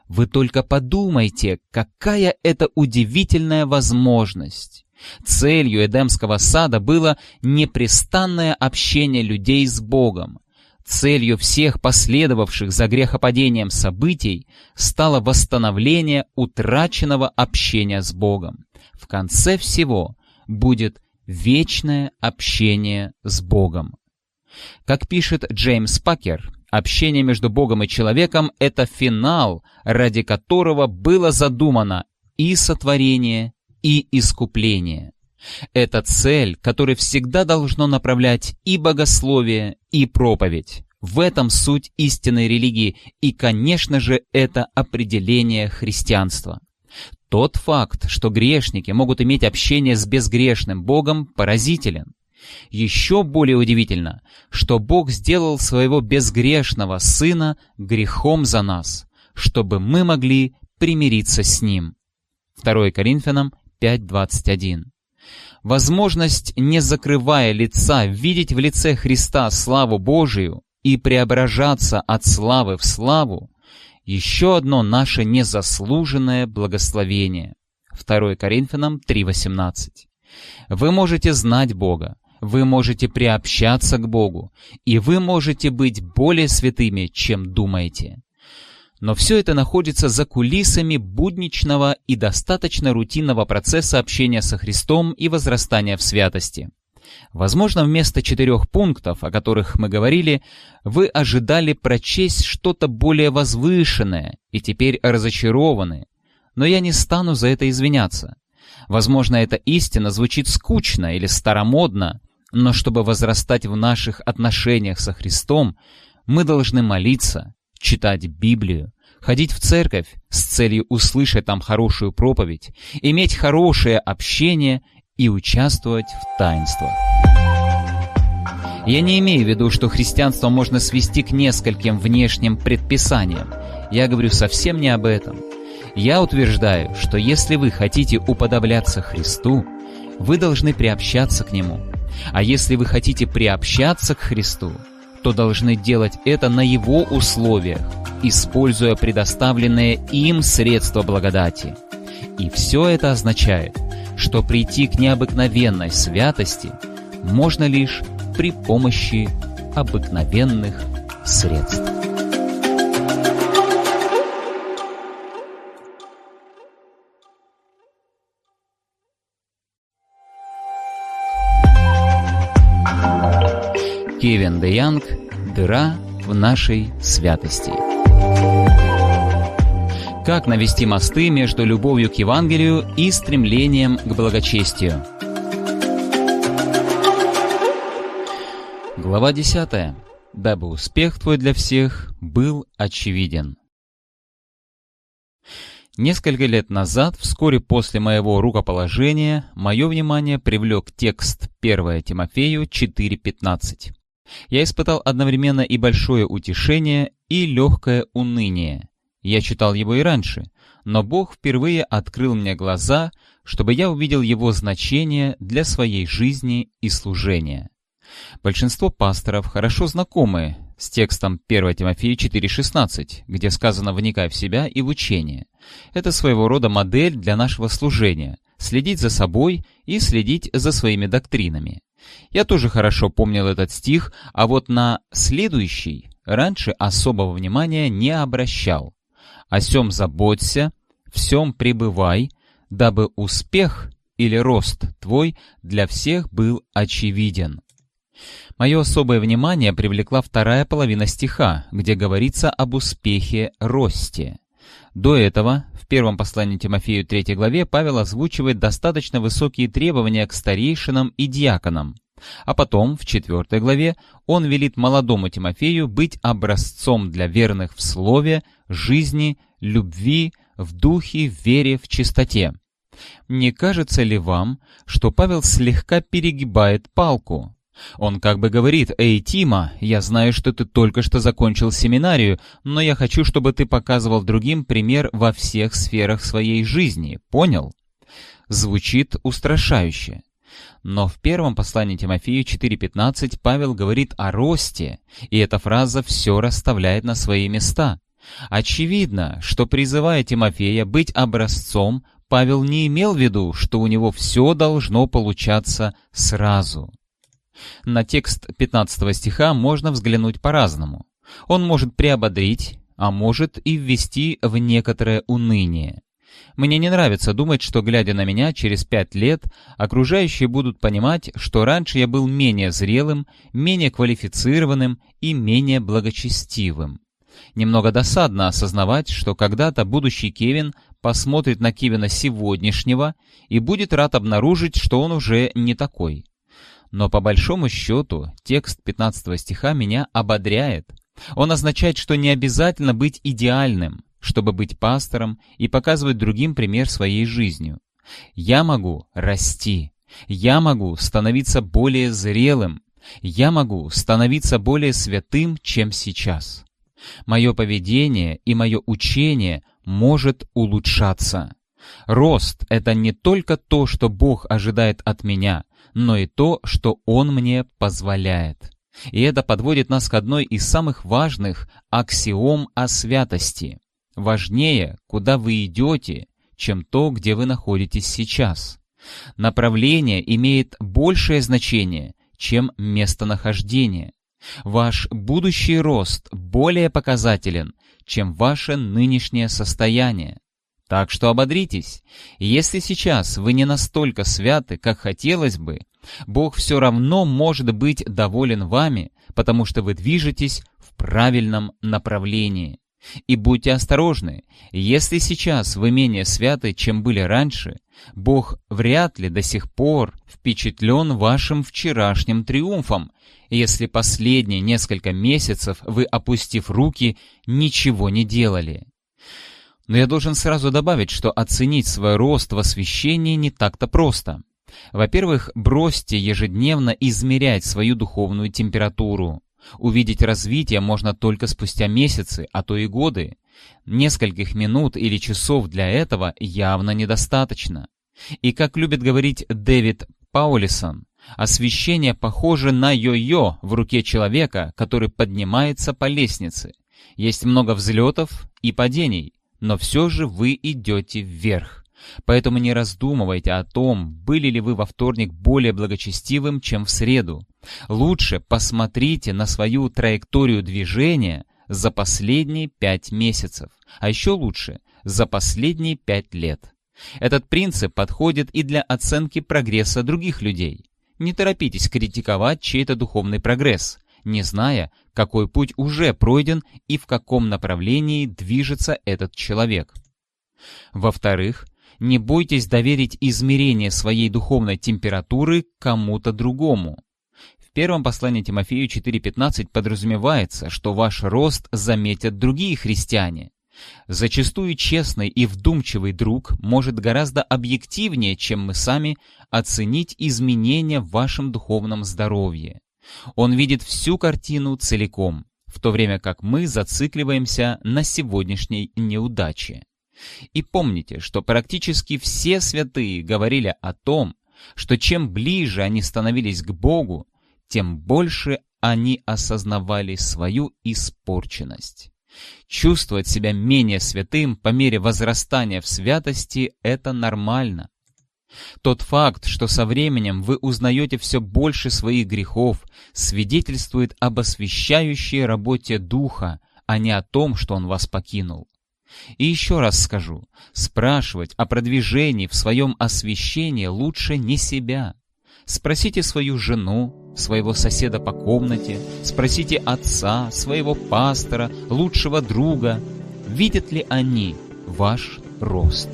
Вы только подумайте, какая это удивительная возможность. Целью Эдемского сада было непрестанное общение людей с Богом. Целью всех последовавших за грехопадением событий стало восстановление утраченного общения с Богом. В конце всего будет вечное общение с Богом. Как пишет Джеймс Пакер, общение между Богом и человеком — это финал, ради которого было задумано и сотворение, и искупление. Это цель, которой всегда должно направлять и богословие, и проповедь. В этом суть истинной религии, и, конечно же, это определение христианства. Тот факт, что грешники могут иметь общение с безгрешным Богом, поразителен. Еще более удивительно, что Бог сделал своего безгрешного Сына грехом за нас, чтобы мы могли примириться с Ним. 2 Коринфянам 5.21 Возможность, не закрывая лица, видеть в лице Христа славу Божию и преображаться от славы в славу, еще одно наше незаслуженное благословение. 2 Коринфянам 3.18 Вы можете знать Бога, вы можете приобщаться к Богу, и вы можете быть более святыми, чем думаете. Но все это находится за кулисами будничного и достаточно рутинного процесса общения со Христом и возрастания в святости. Возможно, вместо четырех пунктов, о которых мы говорили, вы ожидали прочесть что-то более возвышенное и теперь разочарованы. Но я не стану за это извиняться. Возможно, эта истина звучит скучно или старомодно, но чтобы возрастать в наших отношениях со Христом, мы должны молиться, читать Библию, ходить в церковь с целью услышать там хорошую проповедь, иметь хорошее общение и участвовать в таинствах. Я не имею в виду, что христианство можно свести к нескольким внешним предписаниям. Я говорю совсем не об этом. Я утверждаю, что если вы хотите уподобляться Христу, вы должны приобщаться к Нему. А если вы хотите приобщаться к Христу, то должны делать это на Его условиях, используя предоставленные им средства благодати. И все это означает, что прийти к необыкновенной святости можно лишь при помощи обыкновенных средств. Кевин Де Янг «Дыра в нашей святости». Как навести мосты между любовью к Евангелию и стремлением к благочестию? Глава 10. Дабы успех твой для всех был очевиден. Несколько лет назад, вскоре после моего рукоположения, мое внимание привлек текст 1 Тимофею 4.15 я испытал одновременно и большое утешение, и легкое уныние. Я читал его и раньше, но Бог впервые открыл мне глаза, чтобы я увидел его значение для своей жизни и служения. Большинство пасторов хорошо знакомы с текстом 1 Тимофея 4,16, где сказано «вникай в себя и в учение». Это своего рода модель для нашего служения — следить за собой и следить за своими доктринами. Я тоже хорошо помнил этот стих, а вот на следующий раньше особого внимания не обращал. «О сем заботься, всем пребывай, дабы успех или рост твой для всех был очевиден». Мое особое внимание привлекла вторая половина стиха, где говорится об успехе росте. До этого, первом послании Тимофею 3 главе, Павел озвучивает достаточно высокие требования к старейшинам и диаконам. А потом, в 4 главе, он велит молодому Тимофею быть образцом для верных в слове, жизни, любви, в духе, в вере, в чистоте. Не кажется ли вам, что Павел слегка перегибает палку? Он как бы говорит, «Эй, Тима, я знаю, что ты только что закончил семинарию, но я хочу, чтобы ты показывал другим пример во всех сферах своей жизни, понял?» Звучит устрашающе. Но в первом послании Тимофею 4.15 Павел говорит о росте, и эта фраза все расставляет на свои места. Очевидно, что призывая Тимофея быть образцом, Павел не имел в виду, что у него все должно получаться сразу. На текст 15 стиха можно взглянуть по-разному. Он может приободрить, а может и ввести в некоторое уныние. Мне не нравится думать, что, глядя на меня через пять лет, окружающие будут понимать, что раньше я был менее зрелым, менее квалифицированным и менее благочестивым. Немного досадно осознавать, что когда-то будущий Кевин посмотрит на Кевина сегодняшнего и будет рад обнаружить, что он уже не такой. Но по большому счету текст 15 стиха меня ободряет. Он означает, что не обязательно быть идеальным, чтобы быть пастором и показывать другим пример своей жизнью. Я могу расти. Я могу становиться более зрелым. Я могу становиться более святым, чем сейчас. Мое поведение и мое учение может улучшаться. Рост — это не только то, что Бог ожидает от меня, но и то, что Он мне позволяет. И это подводит нас к одной из самых важных аксиом о святости. Важнее, куда вы идете, чем то, где вы находитесь сейчас. Направление имеет большее значение, чем местонахождение. Ваш будущий рост более показателен, чем ваше нынешнее состояние. Так что ободритесь. Если сейчас вы не настолько святы, как хотелось бы, Бог все равно может быть доволен вами, потому что вы движетесь в правильном направлении. И будьте осторожны, если сейчас вы менее святы, чем были раньше, Бог вряд ли до сих пор впечатлен вашим вчерашним триумфом, если последние несколько месяцев вы, опустив руки, ничего не делали. Но я должен сразу добавить, что оценить свой рост в освящении не так-то просто. Во-первых, бросьте ежедневно измерять свою духовную температуру. Увидеть развитие можно только спустя месяцы, а то и годы. Нескольких минут или часов для этого явно недостаточно. И как любит говорить Дэвид Паулисон, освещение похоже на йо-йо в руке человека, который поднимается по лестнице. Есть много взлетов и падений, но все же вы идете вверх. Поэтому не раздумывайте о том, были ли вы во вторник более благочестивым, чем в среду. Лучше посмотрите на свою траекторию движения за последние пять месяцев, а еще лучше за последние пять лет. Этот принцип подходит и для оценки прогресса других людей. Не торопитесь критиковать чей-то духовный прогресс, не зная, какой путь уже пройден и в каком направлении движется этот человек. Во-вторых, не бойтесь доверить измерение своей духовной температуры кому-то другому. В первом послании Тимофею 4.15 подразумевается, что ваш рост заметят другие христиане. Зачастую честный и вдумчивый друг может гораздо объективнее, чем мы сами, оценить изменения в вашем духовном здоровье. Он видит всю картину целиком, в то время как мы зацикливаемся на сегодняшней неудаче. И помните, что практически все святые говорили о том, что чем ближе они становились к Богу, тем больше они осознавали свою испорченность. Чувствовать себя менее святым по мере возрастания в святости – это нормально. Тот факт, что со временем вы узнаете все больше своих грехов, свидетельствует об освящающей работе Духа, а не о том, что Он вас покинул. И еще раз скажу, спрашивать о продвижении в своем освящении лучше не себя. Спросите свою жену, своего соседа по комнате, спросите отца, своего пастора, лучшего друга, видят ли они ваш рост.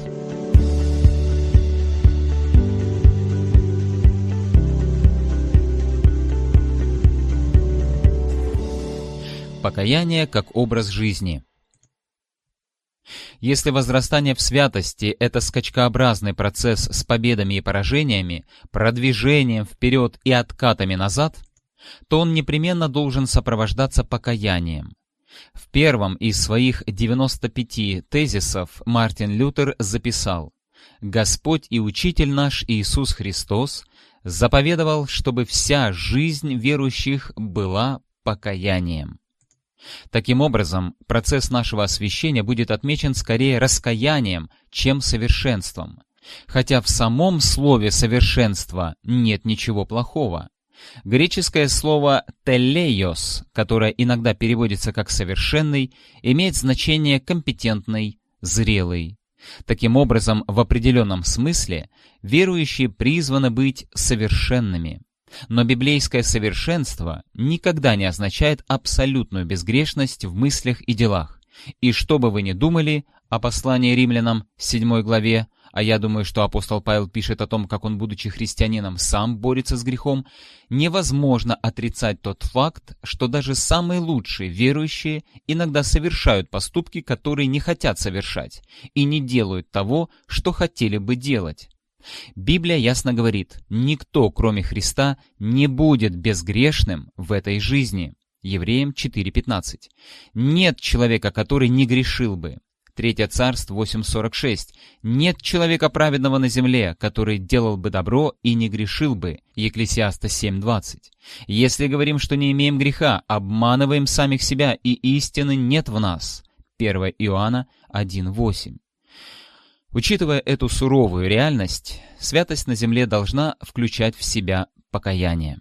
Покаяние как образ жизни – если возрастание в святости — это скачкообразный процесс с победами и поражениями, продвижением вперед и откатами назад, то он непременно должен сопровождаться покаянием. В первом из своих 95 тезисов Мартин Лютер записал «Господь и Учитель наш Иисус Христос заповедовал, чтобы вся жизнь верующих была покаянием». Таким образом, процесс нашего освящения будет отмечен скорее раскаянием, чем совершенством. Хотя в самом слове «совершенство» нет ничего плохого. Греческое слово «телейос», которое иногда переводится как «совершенный», имеет значение «компетентный», «зрелый». Таким образом, в определенном смысле верующие призваны быть совершенными. Но библейское совершенство никогда не означает абсолютную безгрешность в мыслях и делах. И что бы вы ни думали о послании римлянам 7 главе, а я думаю, что апостол Павел пишет о том, как он, будучи христианином, сам борется с грехом, невозможно отрицать тот факт, что даже самые лучшие верующие иногда совершают поступки, которые не хотят совершать, и не делают того, что хотели бы делать. Библия ясно говорит, никто, кроме Христа, не будет безгрешным в этой жизни. Евреям 4.15. Нет человека, который не грешил бы. Третье царство 8.46. Нет человека праведного на земле, который делал бы добро и не грешил бы. Екклесиаста 7.20. Если говорим, что не имеем греха, обманываем самих себя, и истины нет в нас. 1 Иоанна 1.8. Учитывая эту суровую реальность, святость на земле должна включать в себя покаяние.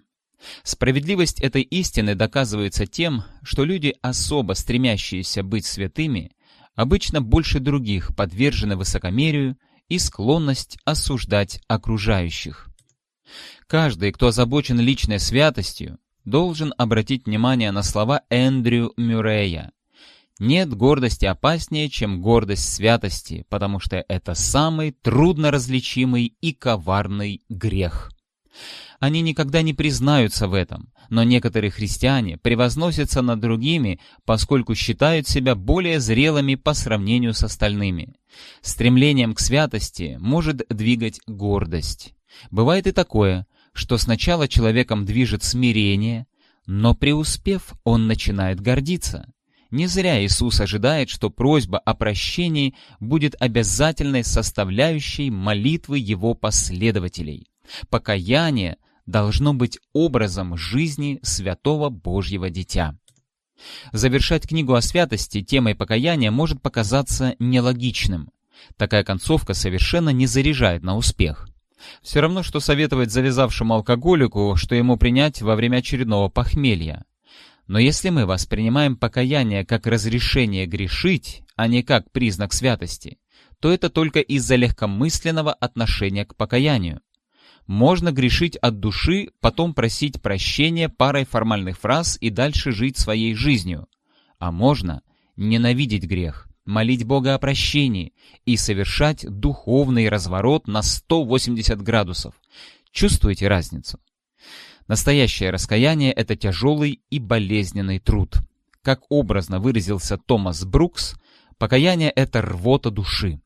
Справедливость этой истины доказывается тем, что люди, особо стремящиеся быть святыми, обычно больше других подвержены высокомерию и склонность осуждать окружающих. Каждый, кто озабочен личной святостью, должен обратить внимание на слова Эндрю Мюррея. Нет гордости опаснее, чем гордость святости, потому что это самый трудно различимый и коварный грех. Они никогда не признаются в этом, но некоторые христиане превозносятся над другими, поскольку считают себя более зрелыми по сравнению с остальными. Стремлением к святости может двигать гордость. Бывает и такое, что сначала человеком движет смирение, но преуспев, он начинает гордиться. Не зря Иисус ожидает, что просьба о прощении будет обязательной составляющей молитвы Его последователей. Покаяние должно быть образом жизни святого Божьего дитя. Завершать книгу о святости темой покаяния может показаться нелогичным. Такая концовка совершенно не заряжает на успех. Все равно, что советовать завязавшему алкоголику, что ему принять во время очередного похмелья. Но если мы воспринимаем покаяние как разрешение грешить, а не как признак святости, то это только из-за легкомысленного отношения к покаянию. Можно грешить от души, потом просить прощения парой формальных фраз и дальше жить своей жизнью. А можно ненавидеть грех, молить Бога о прощении и совершать духовный разворот на 180 градусов. Чувствуете разницу? Настоящее раскаяние — это тяжелый и болезненный труд. Как образно выразился Томас Брукс, покаяние — это рвота души.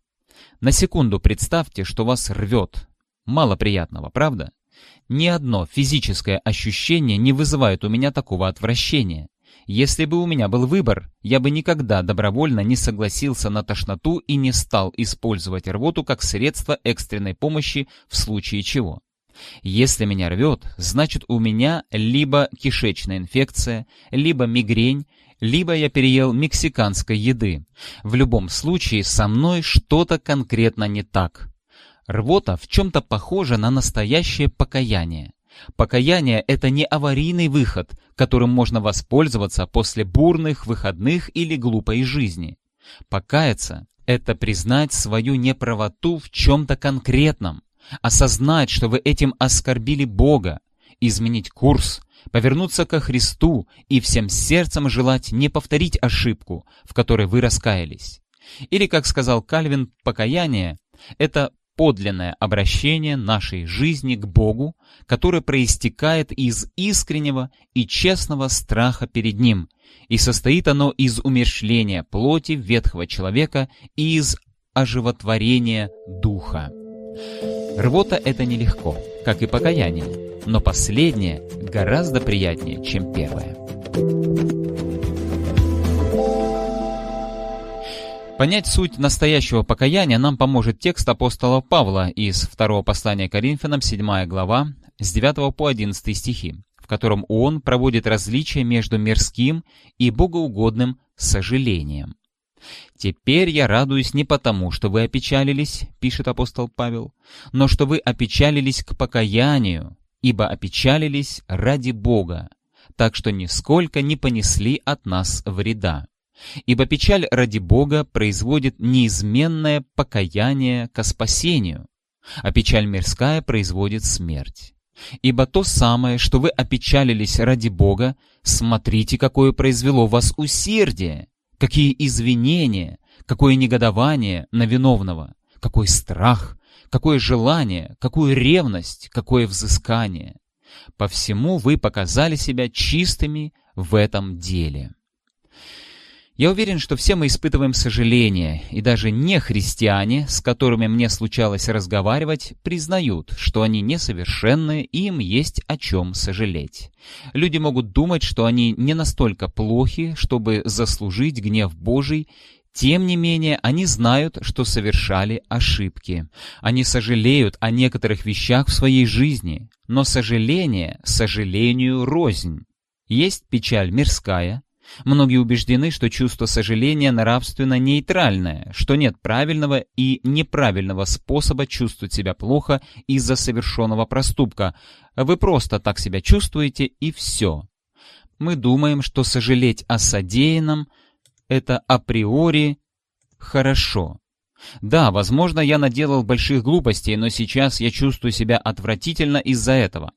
На секунду представьте, что вас рвет. Мало приятного, правда? Ни одно физическое ощущение не вызывает у меня такого отвращения. Если бы у меня был выбор, я бы никогда добровольно не согласился на тошноту и не стал использовать рвоту как средство экстренной помощи в случае чего. Если меня рвет, значит у меня либо кишечная инфекция, либо мигрень, либо я переел мексиканской еды. В любом случае со мной что-то конкретно не так. Рвота в чем-то похожа на настоящее покаяние. Покаяние — это не аварийный выход, которым можно воспользоваться после бурных выходных или глупой жизни. Покаяться — это признать свою неправоту в чем-то конкретном, осознать, что вы этим оскорбили Бога, изменить курс, повернуться ко Христу и всем сердцем желать не повторить ошибку, в которой вы раскаялись. Или, как сказал Кальвин, покаяние — это подлинное обращение нашей жизни к Богу, которое проистекает из искреннего и честного страха перед Ним, и состоит оно из умершления плоти ветхого человека и из оживотворения духа. Рвота — это нелегко, как и покаяние, но последнее гораздо приятнее, чем первое. Понять суть настоящего покаяния нам поможет текст апостола Павла из второго послания Коринфянам, 7 глава, с 9 по 11 стихи, в котором он проводит различие между мирским и богоугодным сожалением. «Теперь я радуюсь не потому, что вы опечалились, — пишет апостол Павел, — но что вы опечалились к покаянию, ибо опечалились ради Бога, так что нисколько не понесли от нас вреда. Ибо печаль ради Бога производит неизменное покаяние ко спасению, а печаль мирская производит смерть. Ибо то самое, что вы опечалились ради Бога, смотрите, какое произвело вас усердие, Какие извинения, какое негодование на виновного, какой страх, какое желание, какую ревность, какое взыскание. По всему вы показали себя чистыми в этом деле. Я уверен, что все мы испытываем сожаление, и даже не христиане, с которыми мне случалось разговаривать, признают, что они несовершенны и им есть о чем сожалеть. Люди могут думать, что они не настолько плохи, чтобы заслужить гнев Божий, тем не менее, они знают, что совершали ошибки. Они сожалеют о некоторых вещах в своей жизни, но сожаление сожалению рознь. Есть печаль мирская, Многие убеждены, что чувство сожаления нравственно нейтральное, что нет правильного и неправильного способа чувствовать себя плохо из-за совершенного проступка. Вы просто так себя чувствуете и все. Мы думаем, что сожалеть о содеянном – это априори хорошо. Да, возможно, я наделал больших глупостей, но сейчас я чувствую себя отвратительно из-за этого.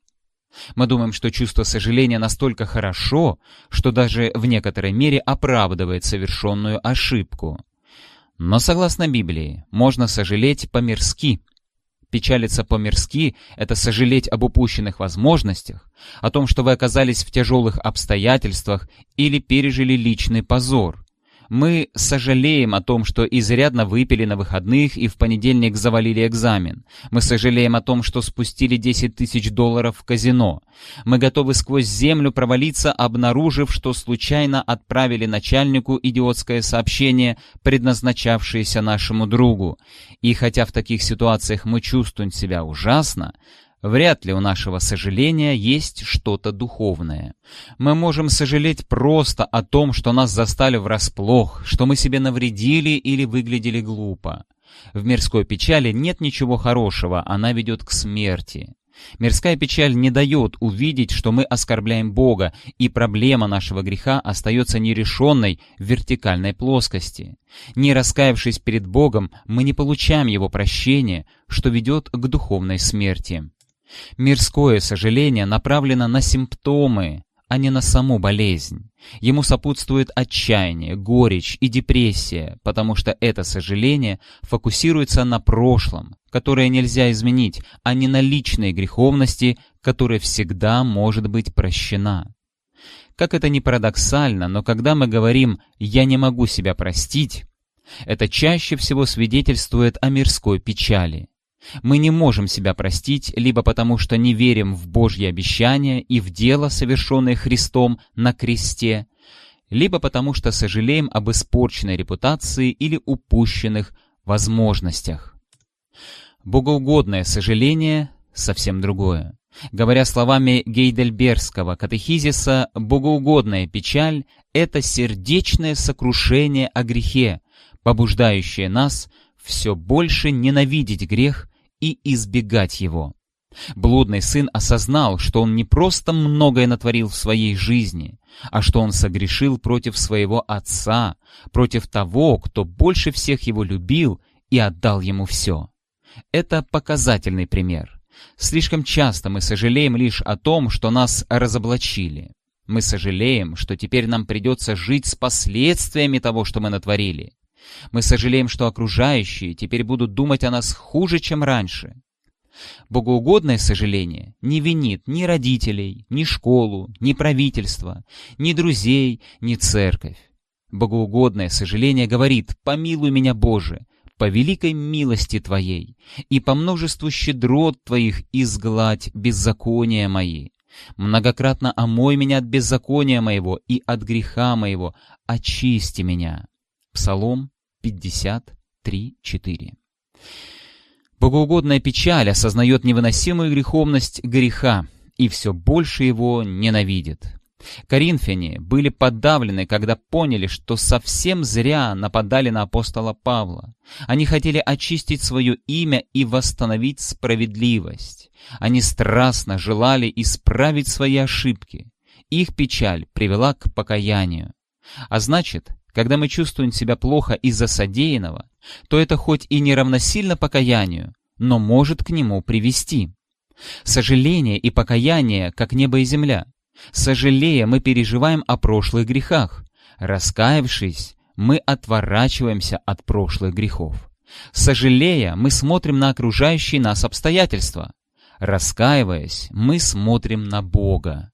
Мы думаем, что чувство сожаления настолько хорошо, что даже в некоторой мере оправдывает совершенную ошибку. Но согласно Библии, можно сожалеть по-мирски. Печалиться по-мирски — это сожалеть об упущенных возможностях, о том, что вы оказались в тяжелых обстоятельствах или пережили личный позор. Мы сожалеем о том, что изрядно выпили на выходных и в понедельник завалили экзамен. Мы сожалеем о том, что спустили 10 тысяч долларов в казино. Мы готовы сквозь землю провалиться, обнаружив, что случайно отправили начальнику идиотское сообщение, предназначавшееся нашему другу. И хотя в таких ситуациях мы чувствуем себя ужасно, Вряд ли у нашего сожаления есть что-то духовное. Мы можем сожалеть просто о том, что нас застали врасплох, что мы себе навредили или выглядели глупо. В мирской печали нет ничего хорошего, она ведет к смерти. Мирская печаль не дает увидеть, что мы оскорбляем Бога, и проблема нашего греха остается нерешенной в вертикальной плоскости. Не раскаявшись перед Богом, мы не получаем Его прощения, что ведет к духовной смерти. Мирское сожаление направлено на симптомы, а не на саму болезнь. Ему сопутствует отчаяние, горечь и депрессия, потому что это сожаление фокусируется на прошлом, которое нельзя изменить, а не на личной греховности, которая всегда может быть прощена. Как это ни парадоксально, но когда мы говорим «я не могу себя простить», это чаще всего свидетельствует о мирской печали. Мы не можем себя простить либо потому, что не верим в Божье обещание и в дело, совершенное Христом на кресте, либо потому, что сожалеем об испорченной репутации или упущенных возможностях. Богоугодное сожаление — совсем другое. Говоря словами Гейдельбергского катехизиса, богоугодная печаль — это сердечное сокрушение о грехе, побуждающее нас все больше ненавидеть грех и избегать его. Блудный сын осознал, что он не просто многое натворил в своей жизни, а что он согрешил против своего отца, против того, кто больше всех его любил и отдал ему все. Это показательный пример. Слишком часто мы сожалеем лишь о том, что нас разоблачили. Мы сожалеем, что теперь нам придется жить с последствиями того, что мы натворили. Мы сожалеем, что окружающие теперь будут думать о нас хуже, чем раньше. Богоугодное сожаление не винит ни родителей, ни школу, ни правительство, ни друзей, ни церковь. Богоугодное сожаление говорит «Помилуй меня, Боже, по великой милости Твоей, и по множеству щедрот Твоих изгладь беззакония мои. Многократно омой меня от беззакония моего и от греха моего, очисти меня». Псалом 53.4. Богоугодная печаль осознает невыносимую греховность греха и все больше его ненавидит. Коринфяне были подавлены, когда поняли, что совсем зря нападали на апостола Павла. Они хотели очистить свое имя и восстановить справедливость. Они страстно желали исправить свои ошибки. Их печаль привела к покаянию. А значит, когда мы чувствуем себя плохо из-за содеянного, то это хоть и не равносильно покаянию, но может к нему привести. Сожаление и покаяние, как небо и земля. Сожалея, мы переживаем о прошлых грехах. Раскаявшись, мы отворачиваемся от прошлых грехов. Сожалея, мы смотрим на окружающие нас обстоятельства. Раскаиваясь, мы смотрим на Бога.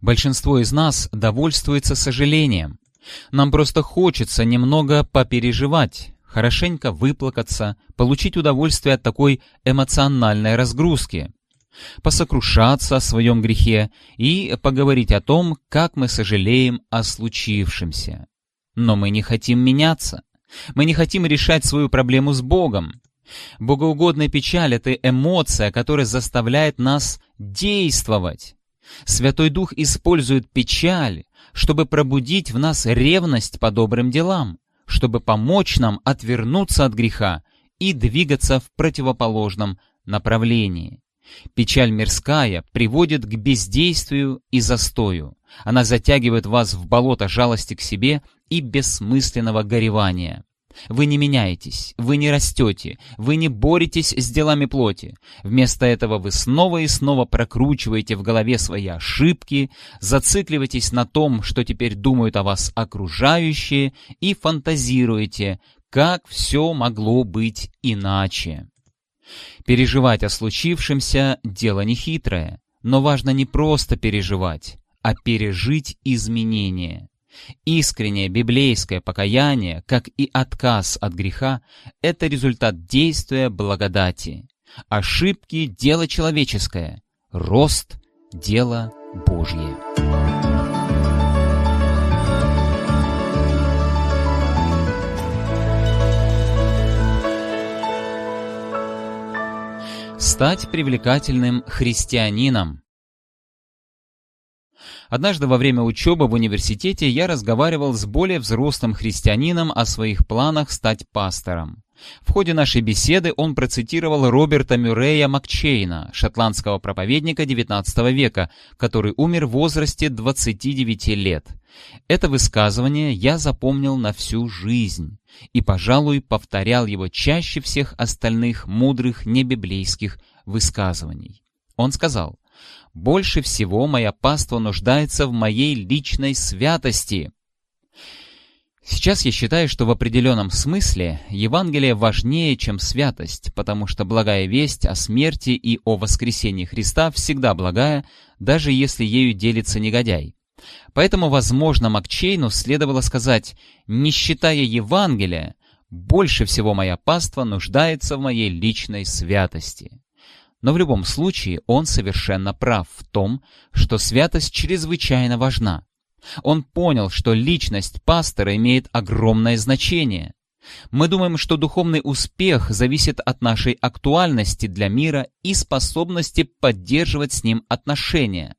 Большинство из нас довольствуется сожалением, нам просто хочется немного попереживать, хорошенько выплакаться, получить удовольствие от такой эмоциональной разгрузки, посокрушаться о своем грехе и поговорить о том, как мы сожалеем о случившемся. Но мы не хотим меняться. Мы не хотим решать свою проблему с Богом. Богоугодная печаль — это эмоция, которая заставляет нас действовать. Святой Дух использует печаль, чтобы пробудить в нас ревность по добрым делам, чтобы помочь нам отвернуться от греха и двигаться в противоположном направлении. Печаль мирская приводит к бездействию и застою. Она затягивает вас в болото жалости к себе и бессмысленного горевания. Вы не меняетесь, вы не растете, вы не боретесь с делами плоти. Вместо этого вы снова и снова прокручиваете в голове свои ошибки, зацикливаетесь на том, что теперь думают о вас окружающие, и фантазируете, как все могло быть иначе. Переживать о случившемся – дело нехитрое, но важно не просто переживать, а пережить изменения. Искреннее библейское покаяние, как и отказ от греха, это результат действия благодати. Ошибки – дело человеческое, рост – дело Божье. Стать привлекательным христианином Однажды во время учебы в университете я разговаривал с более взрослым христианином о своих планах стать пастором. В ходе нашей беседы он процитировал Роберта Мюррея Макчейна, шотландского проповедника XIX века, который умер в возрасте 29 лет. Это высказывание я запомнил на всю жизнь и, пожалуй, повторял его чаще всех остальных мудрых небиблейских высказываний. Он сказал, больше всего моя паства нуждается в моей личной святости. Сейчас я считаю, что в определенном смысле Евангелие важнее, чем святость, потому что благая весть о смерти и о воскресении Христа всегда благая, даже если ею делится негодяй. Поэтому, возможно, Макчейну следовало сказать, не считая Евангелия, больше всего моя паства нуждается в моей личной святости. Но в любом случае он совершенно прав в том, что святость чрезвычайно важна. Он понял, что личность пастора имеет огромное значение. Мы думаем, что духовный успех зависит от нашей актуальности для мира и способности поддерживать с ним отношения.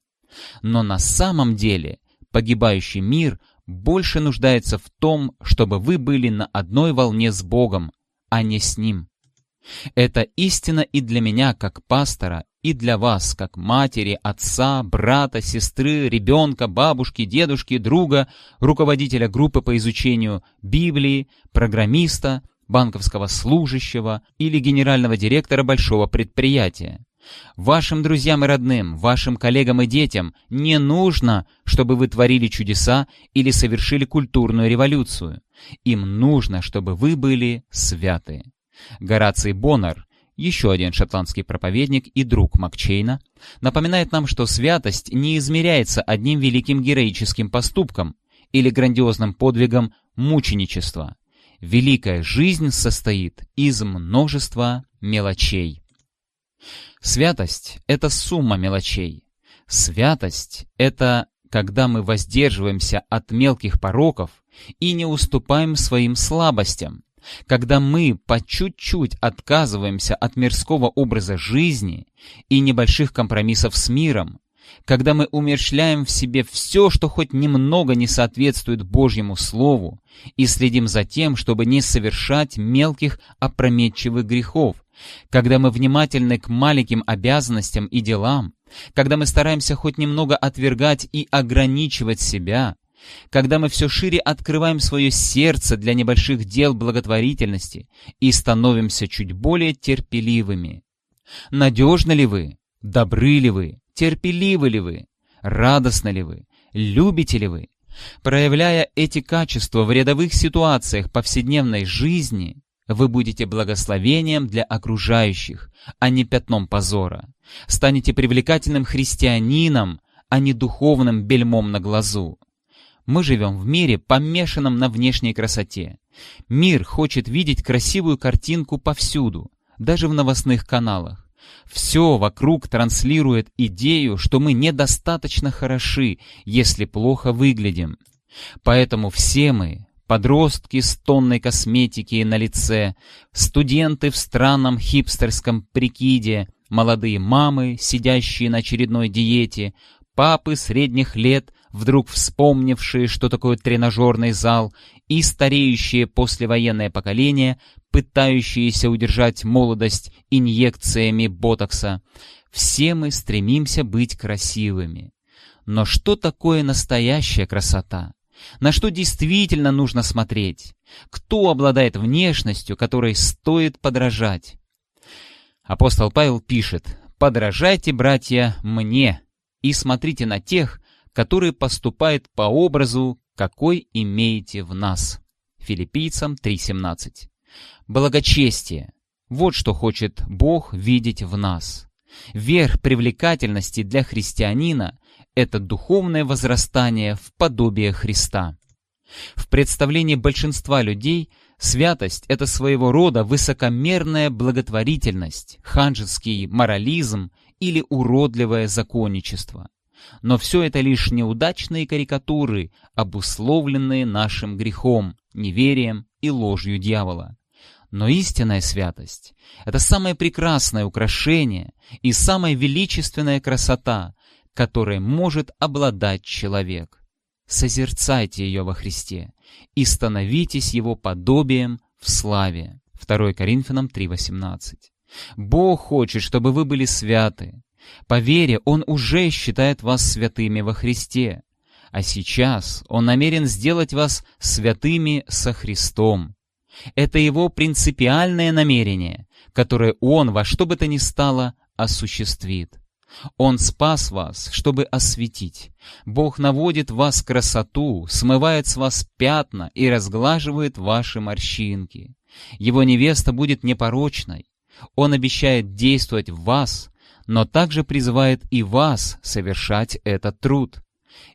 Но на самом деле погибающий мир больше нуждается в том, чтобы вы были на одной волне с Богом, а не с Ним. Это истина и для меня, как пастора, и для вас, как матери, отца, брата, сестры, ребенка, бабушки, дедушки, друга, руководителя группы по изучению Библии, программиста, банковского служащего или генерального директора большого предприятия. Вашим друзьям и родным, вашим коллегам и детям не нужно, чтобы вы творили чудеса или совершили культурную революцию. Им нужно, чтобы вы были святы. Гораций Боннер, еще один шотландский проповедник и друг Макчейна, напоминает нам, что святость не измеряется одним великим героическим поступком или грандиозным подвигом мученичества. Великая жизнь состоит из множества мелочей. Святость — это сумма мелочей. Святость — это когда мы воздерживаемся от мелких пороков и не уступаем своим слабостям, когда мы по чуть-чуть отказываемся от мирского образа жизни и небольших компромиссов с миром, когда мы умерщвляем в себе все, что хоть немного не соответствует Божьему Слову, и следим за тем, чтобы не совершать мелких опрометчивых грехов, когда мы внимательны к маленьким обязанностям и делам, когда мы стараемся хоть немного отвергать и ограничивать себя, когда мы все шире открываем свое сердце для небольших дел благотворительности и становимся чуть более терпеливыми. Надежны ли вы? Добры ли вы? Терпеливы ли вы? Радостны ли вы? Любите ли вы? Проявляя эти качества в рядовых ситуациях повседневной жизни, вы будете благословением для окружающих, а не пятном позора. Станете привлекательным христианином, а не духовным бельмом на глазу. Мы живем в мире, помешанном на внешней красоте. Мир хочет видеть красивую картинку повсюду, даже в новостных каналах. Все вокруг транслирует идею, что мы недостаточно хороши, если плохо выглядим. Поэтому все мы, подростки с тонной косметики на лице, студенты в странном хипстерском прикиде, молодые мамы, сидящие на очередной диете, папы средних лет, вдруг вспомнившие, что такое тренажерный зал, и стареющее послевоенное поколение, пытающиеся удержать молодость инъекциями ботокса. Все мы стремимся быть красивыми. Но что такое настоящая красота? На что действительно нужно смотреть? Кто обладает внешностью, которой стоит подражать? Апостол Павел пишет, «Подражайте, братья, мне, и смотрите на тех, которые поступают по образу, какой имеете в нас». Филиппийцам 3.17. Благочестие. Вот что хочет Бог видеть в нас. Верх привлекательности для христианина – это духовное возрастание в подобие Христа. В представлении большинства людей святость – это своего рода высокомерная благотворительность, ханжеский морализм или уродливое законничество. Но все это лишь неудачные карикатуры, обусловленные нашим грехом, неверием и ложью дьявола. Но истинная святость — это самое прекрасное украшение и самая величественная красота, которой может обладать человек. Созерцайте ее во Христе и становитесь его подобием в славе. 2 Коринфянам 3.18 Бог хочет, чтобы вы были святы. По вере Он уже считает вас святыми во Христе, а сейчас Он намерен сделать вас святыми со Христом. Это его принципиальное намерение, которое он во что бы то ни стало осуществит. Он спас вас, чтобы осветить. Бог наводит вас красоту, смывает с вас пятна и разглаживает ваши морщинки. Его невеста будет непорочной. Он обещает действовать в вас, но также призывает и вас совершать этот труд.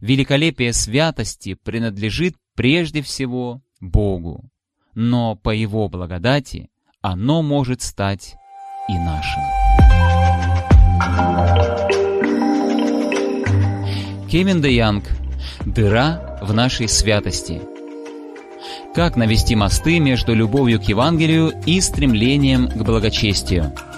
Великолепие святости принадлежит прежде всего Богу но по Его благодати оно может стать и нашим. Кевин де Янг «Дыра в нашей святости». Как навести мосты между любовью к Евангелию и стремлением к благочестию –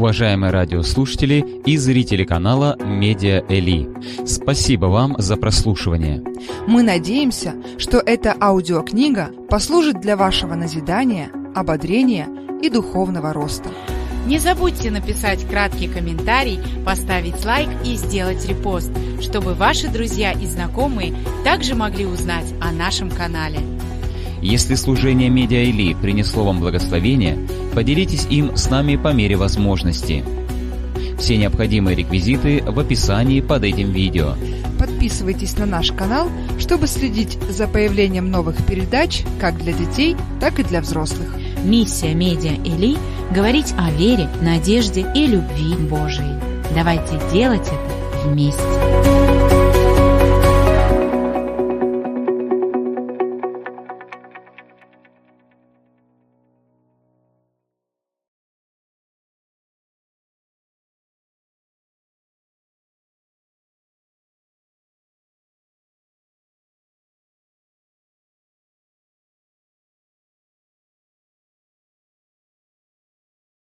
Уважаемые радиослушатели и зрители канала Медиа Эли, спасибо вам за прослушивание. Мы надеемся, что эта аудиокнига послужит для вашего назидания, ободрения и духовного роста. Не забудьте написать краткий комментарий, поставить лайк и сделать репост, чтобы ваши друзья и знакомые также могли узнать о нашем канале. Если служение Медиа Или принесло вам благословение, поделитесь им с нами по мере возможности. Все необходимые реквизиты в описании под этим видео. Подписывайтесь на наш канал, чтобы следить за появлением новых передач как для детей, так и для взрослых. Миссия Медиа Или – говорить о вере, надежде и любви Божией. Давайте делать это вместе.